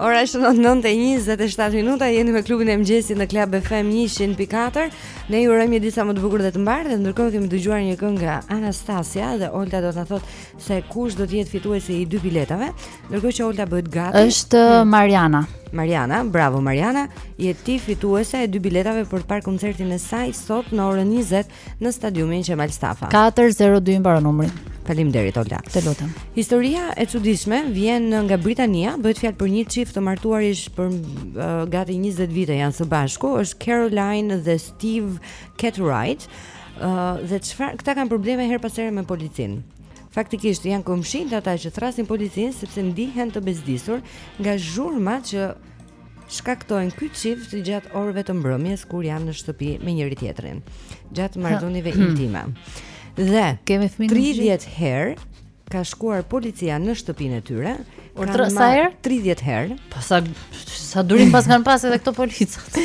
Ora është 9:27 minuta, jeni me klubin e mëngjesit në Club FM 100.4. Ne ju urojmë një ditë sa më të bukur dhe të mbarë dhe ndërkohë kemi dëgjuar një këngë nga Anastasia dhe Olta do të na thotë se kush do të jetë fituesi i dy biletave. Ndërkohë që Olta bëhet gati. Është uh, hmm. Mariana. Mariana, bravo Mariana, je ti fituese e dy biletave për të parë koncertin e saj sot në orën 20 në stadiumin Qemal Stafa. 402 mbaron numri. Faleminderit Olta. Të lutem. Historia e çuditshme vjen nga Britania, bëhet fjalë për një çift të martuarish për uh, gati 20 vite janë së bashku, është Caroline dhe Steve Cartwright. Uh, dhe çfarë këta kanë probleme herë pas here me policinë. Faktikisht janë komshinjtë ata që thërrasin policinë sepse ndihen të bezdisur nga zhurma që shkaktojnë ky çift gjatë orëve të mbrëmjes kur janë në shtëpi me njëri-tjetrin, gjatë marrëdhënieve intime. Dhe kemi 30 herë ka shkuar policia në shtëpinë e tyre. Por tra, sa herë? 30 herë. Po sa sa durim paskan pas edhe këta policët.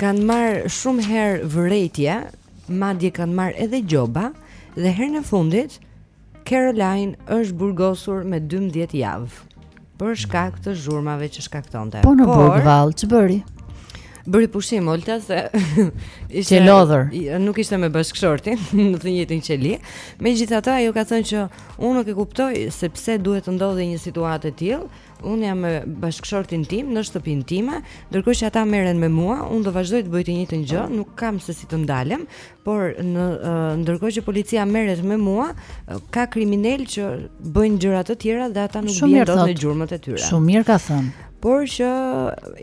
kanë marrë shumë herë vërejtje, madje kanë marrë edhe gjoba dhe herën e fundit Caroline është burgosur me 12 javë për shkak të zhurmave që shkaktonte. Po në burg vallë ç'bëri? Bëri pushim Olta se ishte lodhur. Nuk ishte me bashkëshortin në të njëjtën qeli. Megjithatë ajo ka thënë që unë nuk e kuptoj se pse duhet të ndodhi një situatë e tillë. Unë jam me bashkëshortin tim në shtëpinë time, ndërkohë që ata merren me mua, unë do vazhdoj të bëj të njëjtën gjë, nuk kam se si të ndalem, Por ndërkohë që policia merret me mua, ka kriminelë që bëjnë gjëra të tjera dhe ata nuk bien dot në gjurmët e tyre. Shumë mirë ka thënë. Por që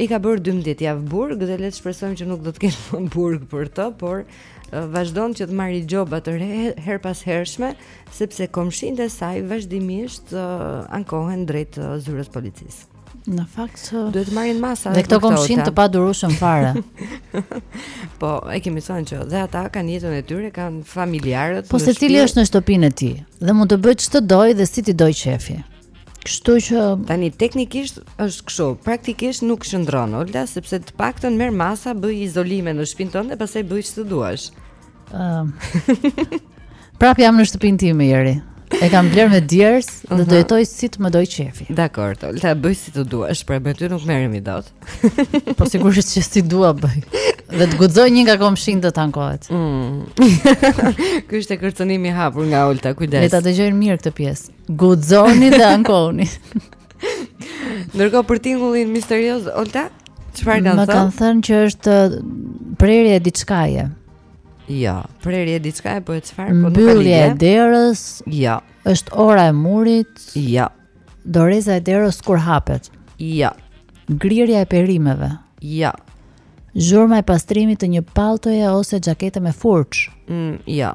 i ka bërë 12 javë burg dhe le të shpresojmë që nuk do të ketë më burg për të, por vazhdon që të marri gjoba të herëpashershme sepse komshinjtë e saj vazhdimisht uh, ankohen drejt uh, zyrës policisë. Në fakt duhet të marrin masa dhe këta komshinj të padurueshëm fare. po, e kemi thënë që dhe ata kanë jetën e tyre, kanë familjarët. Po secili është në shtëpinë e tij dhe mund të bëjë ç'të dojë dhe si t'i dojë qefi. Kështu që tani teknikisht është kështu, praktikisht nuk qëndron Olta sepse të paktën merr masa, bëj izolime në shtëpinë tënde, pastaj bëj ç'të duash. Ëm. Prapë jam në shtëpinë time Eri. E kam blerë me djersë dhe do mhm. jetoj si të më dojë qefi. Dakord, Olta, bëj si të duash, pra me ty nuk merremi dot. po sigurisht që si dua bëj. Dhe të guxojë një nga komshinjtë të ankohet. Mm. Ky është kërcënimi i hapur nga Olta, kujdes. Le ta dëgjojnë mirë këtë pjesë. Guxoni dhe ankohuni. Ndërkohë për tingullin misterioz Olta, çfarë kanë thënë? Më kanë thënë që është uh, prerje e diçkaje. Jo, prerje e diçkaje po e çfarë? Po Mbyllje e derës. Jo. Është ora e murit. Jo. Doreza e derës kur hapet. Jo. Grirja e perimeve. Jo. Zhurma e pastrimit të një palltoje ose xhakete me furçë. Mm, jo.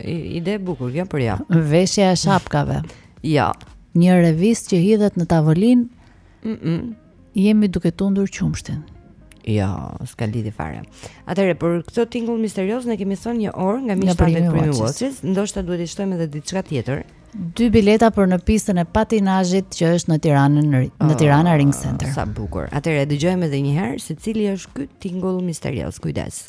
Ide e bukur, po jo. Veshja e shapkave. Jo. Një revistë që hidhet në tavolinë. Mm -mm. Jemi duke tundur qumshtin. Jo, s'ka lidhje fare. Atëherë për këtë tingull misterioz ne kemi thënë një orë nga Mr. Prime Watches, ndoshta duhet të shtojmë edhe diçka tjetër. Dy bileta për në pistën e patinazhit që është në Tiranë në, në ah, Tirana Ring Center. Sa bukur. Atëherë dëgjojmë edhe një herë se cili është ky tingull misterioz. Kujdes.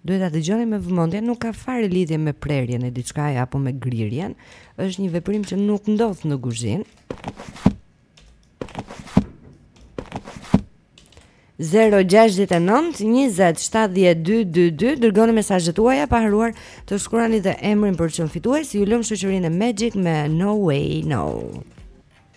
Duhet ta dëgjoni me vëmendje, nuk ka fare lidhje me prerjen e diçkaje apo me grirjen. Është një veprim që nuk ndodh në guzhinë. 0-6-9-27-12-22 Dërgoni mesazhet tuaja pa harruar të shkruani dhe emrin për të qenë fitues. Ju lëmë në shoqërinë e Magic me No Way No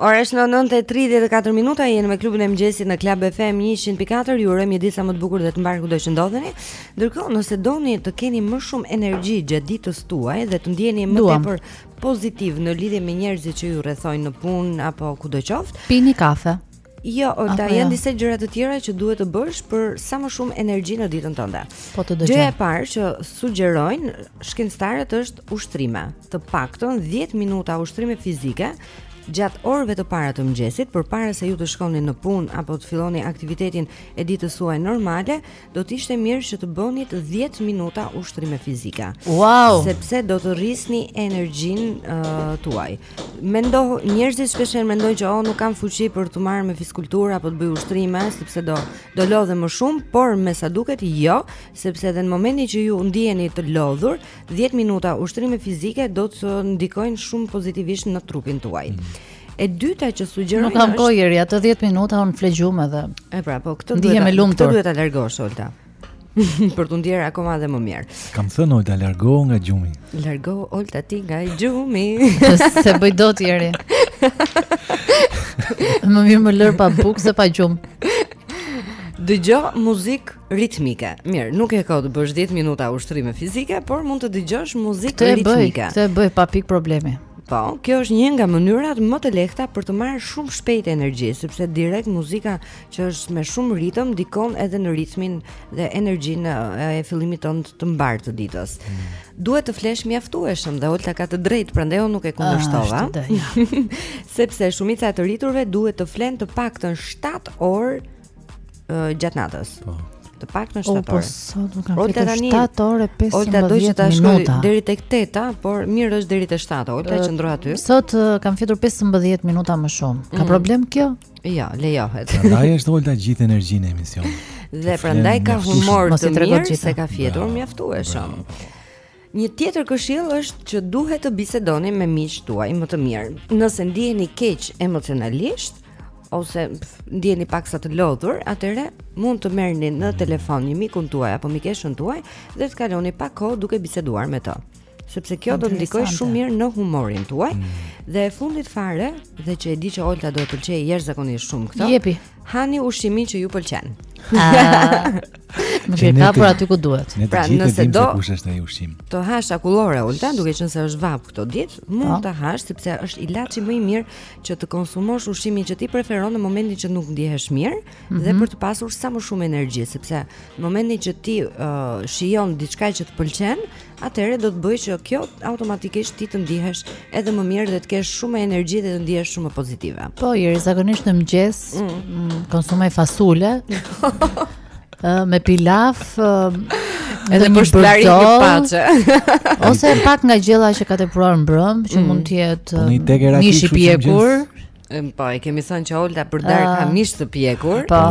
Ora është në 9:34 minuta jemi me klubin e mëngjesit në Club FM 104. Ju urojmë një ditë sa më të bukur dhe të mbarë kudo që ndodheni. Ndërkohë, nëse doni të keni më shumë energji gjatë ditës tuaj dhe të ndiheni më tepër pozitiv në lidhje me njerëzit që ju rrethojnë në punë apo kudo qoftë. Pini kafe. Jo, Olta, jo, janë disa gjëra të tjera që duhet të bësh për sa më shumë energji në ditën tënde. Po të dëgjoj. Gjëja e parë që sugjerojnë shkencëtarët është ushtrime. Të paktën 10 minuta ushtrime fizike gjatë orëve të para të mëngjesit, përpara se ju të shkoni në punë apo të filloni aktivitetin e ditës suaj normale, do të ishte mirë që të bënit 10 minuta ushtrime fizike. Wow! Sepse do të rrisni energjinë uh, tuaj. Mendo njerëzit shpesh mendojnë që oh nuk kam fuqi për t'u marrë me fizkulturë apo të bëj ushtrime sepse do do lodhem më shumë, por me sa duket jo, sepse edhe në momentin që ju ndiheni të lodhur, 10 minuta ushtrime fizike do të ndikojnë shumë pozitivisht në trupin tuaj. Mm. E dyta që sugjeroj është Nuk kam kohë jeri, ato 10 minuta unë fle gjumë edhe. E pra, po këtë duhet të lumtur. Këtë duhet ta largosh Olta. për të ndjerë akoma dhe më mirë. Kam thënë Olta largo nga gjumi. Largo Olta ti nga gjumi. S'e bëj dot jeri. Më mirë më lër pa bukë se pa gjumë. Dëgjo muzikë ritmike. Mirë, nuk e ka të bësh 10 minuta ushtrime fizike, por mund të dëgjosh muzikë ritmike. Këtë e bëj, këtë e bëj pa pikë problemi. Po, kjo është një nga mënyrat më të lehta për të marrë shumë shpejt energji, sepse direkt muzika që është me shumë ritëm ndikon edhe në ritmin dhe energjinë e fillimit tënd të mbarë të ditës. Mm. Duhet të flesh mjaftueshëm dhe Olta ka të drejtë, prandaj unë nuk e kundërshtova. Ah, sepse shumica e të rriturve duhet të flenë të paktën 7 orë gjatë natës. Po. Të paktën 7 orë. Po sot unë kam fjetur 7 orë 15 minuta. Olta do që ta çojë deri tek 8, por mirë është deri te 7. Olta qëndro aty. Sot kam fjetur 15 minuta më shumë. Ka mm. problem kjo? Jo, lejohet. Ai është Olta gjithë energjinë e emisionit. Dhe prandaj ka humor të mirë se ka fjetur mjaftueshëm. Një tjetër këshillë është që duhet të bisedoni me miqtë tuaj më të mirë. Nëse ndiheni keq emocionalisht, ose ndiheni paksa të lodhur, atëherë mund të merrni në telefon një mikun tuaj apo mikeshën tuaj dhe të kaloni pak kohë duke biseduar me të. Sepse kjo do të ndikojë shumë mirë në humorin tuaj. Mm. Dhe e fundit fare, dhe që e di që Olta do e pëlqejë jashtëzakonisht shumë këtë. Jepi. Hani ushqimin që ju pëlqen. Më ke kap aty ku duhet. Pra, nëse do cili është ai ushqim. Të hash akullore Olta, duke qenë se është vapë këto ditë, mund po. ta hash sepse është ilaçi më i mirë që të konsumosh ushqimin që ti preferon në momentin që nuk ndihesh mirë mm -hmm. dhe mhm. për të pasur sa më shumë energji, sepse në momentin që ti uh, shijon diçka që të pëlqen, atëherë do të bëjë që kjo automatikisht ti të ndihesh edhe më mirë dhe të kesh më shumë energji dhe të ndihesh më pozitive. Po, Iri zakonisht në mëngjes mm. mm konsumoj fasule. me pilaf edhe përsipër një paçe. Ose pak nga gjella që ka tepruar mbrëm, që mm. mund të jetë mish i pjekur. Po, e kemi thënë që Olta për darkë uh, ka mish të pjekur. Po.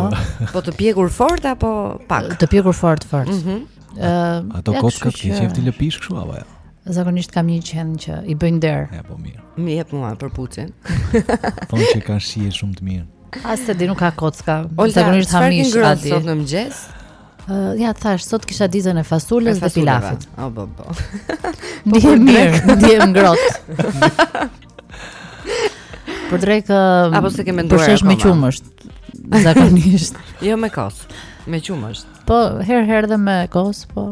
po të pjekur fort apo pak? Të pjekur fort, fort. Mm -hmm. Ëh, ato kockat që qejf t'i lëpish kështu apo jo? Zakonisht kam një qen që i bëj nder. Ja po mirë. M'i jep mua për puçin. Thonë që ka shije shumë të mirë. As s'e di nuk ka kocka. Zakonisht ha mish aty. Sot në mëngjes. Uh, ja thashë, sot kisha ditën e fasulës dhe pilafit. O oh, bo bo. Po dije mirë, dije ngrohtë. Për drekë apo s'e ke menduar. Përshesh me qumësht. Zakonisht. jo me kos. Me qumësht. Po, herë-herë dhe me kos, po.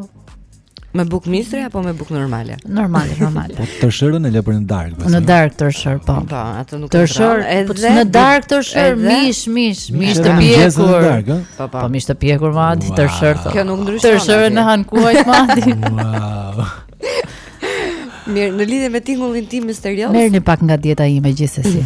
Me bukë misri apo me bukë normale? Normale, normale. Po tërshërën e lë për në darkë, pastaj. Në darkë tërshërë, po. Po, atë nuk e tërshërë. Po në darkë tërshërë, mish, mish, mish të pjekur. Po, po, po. mish të pjekur me atë tërshërë. Kjo nuk ndryshon. Tërshërën e hanë kuajt më atë. Wow. Mirë, në lidhje me tingullin tim misterioz. Merrni pak nga dieta ime gjithsesi.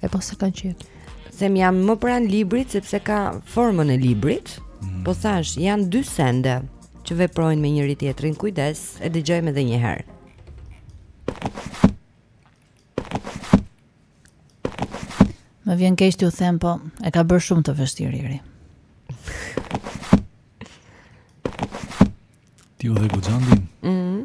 E po s'e kanë qenë. Them jam më pranë librit sepse ka formën e librit. Mm. Po thashë, janë dy sende që veprojnë me njëri-tjetrin. Kujdes, e dëgjojmë edhe një herë. Më vjen keq t'ju them, po e ka bërë shumë të vështirë Iri. Ti u dhe Guxhandin? Mhm. Mm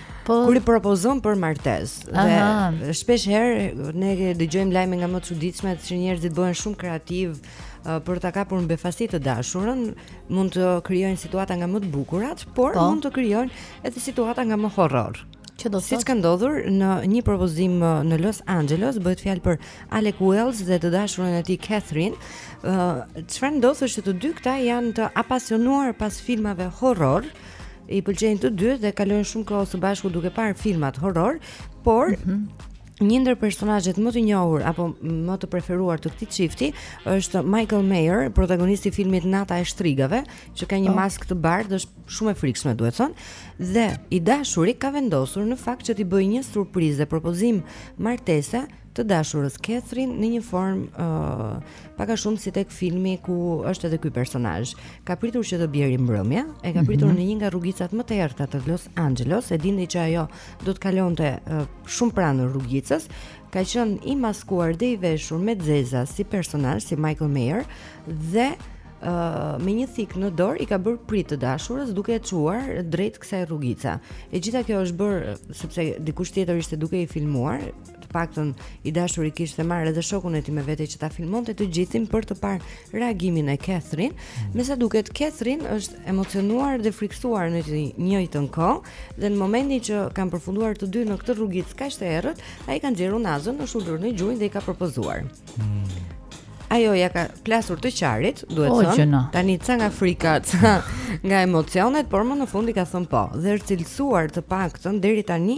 Po kur i propozon për martesë. Dhe shpeshherë ne dëgjojmë lajme nga më të çuditshme se njerëzit bëhen shumë kreativë uh, për ta kapur në befasi të dashurën, mund të krijojnë situata nga më të bukurat, por po. mund të krijojnë edhe situata nga më horror. Që do të thotë? Siç ka ndodhur në një propozim uh, në Los Angeles, bëhet fjalë për Alec Wells dhe të dashurën e tij Catherine. Uh, çfarë uh, ndodh është që të dy këta janë të apasionuar pas filmave horror. i pëlqejnë të dy dhe kalojnë shumë kohë së bashku duke parë filmat horror, por mm -hmm. Një ndër personazhet më të njohur apo më të preferuar të këtij çifti është Michael Myers, protagonisti i filmit Nata e shtrigave, që ka një oh. maskë të bardhë, është shumë e frikshme, duhet thënë. Dhe i dashuri ka vendosur në fakt që t'i bëjë një surprizë dhe propozim martese të dashurës Catherine në një formë ë uh, pak a shumë si tek filmi ku është edhe ky personazh. Ka pritur që të bjerë mbrëmja, e ka pritur mm -hmm. në një nga rrugicat më të errëta të Los Angeles, e dinte që ajo do të kalonte uh, shumë pranë rrugicës, ka qenë i maskuar dhe i veshur me zeza si personazh si Michael Mayer dhe uh, me një thik në dorë i ka bërë prit të dashurës duke e çuar drejt kësaj rrugice. E gjitha kjo është bërë sepse dikush tjetër ishte duke i filmuar, të paktën i dashuri kishte marrë edhe shokun e tij me vete që ta filmonte të gjithin për të parë reagimin e Catherine. Mm. Me sa duket Catherine është emocionuar dhe frikësuar në të njëjtën kohë dhe në momentin që kanë përfunduar të dy në këtë rrugicë kaq të errët, ai ka nxjerrë unazën, është ulur në gjunjë dhe i ka propozuar. Mm. Ajo ja ka plasur të qarit, duhet thënë. Tani ca nga frika, ca nga emocionet, por më në fund i ka thënë po. Dhe është cilësuar të paktën deri tani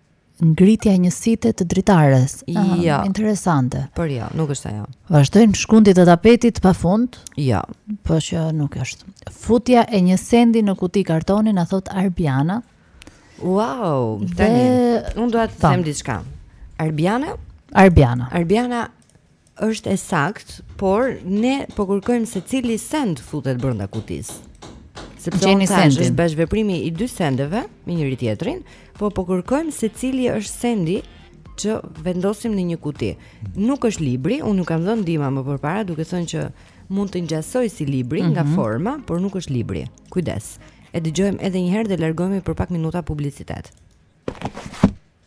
ngritja e një site të dritares. Jo. Ah, interesante. Por jo, nuk është ajo. Vazhdojmë shkundje të tapetit pa fund? Jo. Po që nuk është. Futja e një sendi në kuti kartoni na thot Arbiana. Wow, tani. Dhe... Unë dua të po. them diçka. Arbiana? Arbiana. Arbiana Është e saktë, por ne po kërkojmë se cili send futet brenda kutisë. Sepse unë thash, është bashkëveprimi i dy sendeve me njëri tjetrin, po po kërkojmë se cili është sendi që vendosim në një kuti. Nuk është libri, unë ju kam dhënë ndihma më përpara duke thënë që mund të ngjasoj si libri mm -hmm. nga mhm. forma, por nuk është libri. Kujdes. E dëgjojmë edhe një herë dhe largohemi për pak minuta publicitet.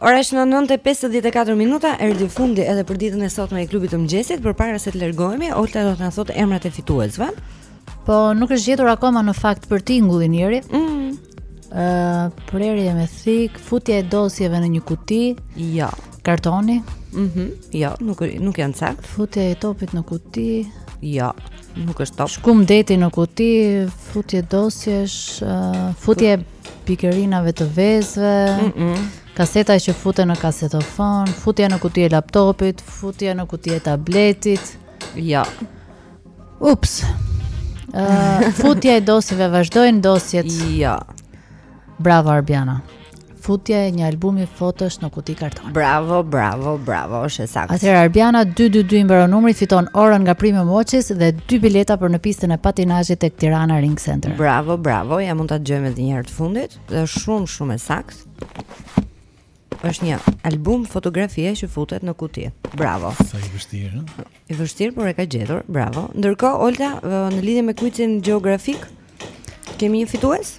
Ora është 9:54 minuta, erdhi fundi edhe për ditën e sotme e klubit të mëngjesit, përpara se të largohemi, Olta do të na thotë emrat e fituesve. Po nuk është gjetur akoma në fakt për tingullin e ri. Ëh, mm. uh, prerje me thik, futja e dosjeve në një kuti. Jo. Kartoni? Mhm. Mm jo, nuk nuk janë sakt. Futja e topit në kuti. Jo. Nuk është top. Shkum deti në kuti, futje dosjesh, uh, futje S'pikerinave të vezëve, kaseta që futen në kasetofon, futja në kuti e laptopit, futja në kuti e tabletit. Jo. Ups. Uh, futja e dosjeve vazhdojnë dosjet. Ja. Bravo Arbiana. Futja e një albumi fotosh në kuti karton. Bravo, bravo, bravo, është e saktë. Atëherë Arbiana 222 i mbaron numri, fiton orën nga Prime Watches dhe dy bileta për në pistën e patinazhit tek Tirana Ring Center. Bravo, bravo. Ja mund ta dëgjojmë edhe një herë të fundit. Është shumë shumë e saktë. Është një album fotografie që futet në kuti. Bravo. Sa i vështirë, ëh? I vështirë, por e ka gjetur. Bravo. Ndërkohë Olta në lidhje me kuicin gjeografik kemi një fitues?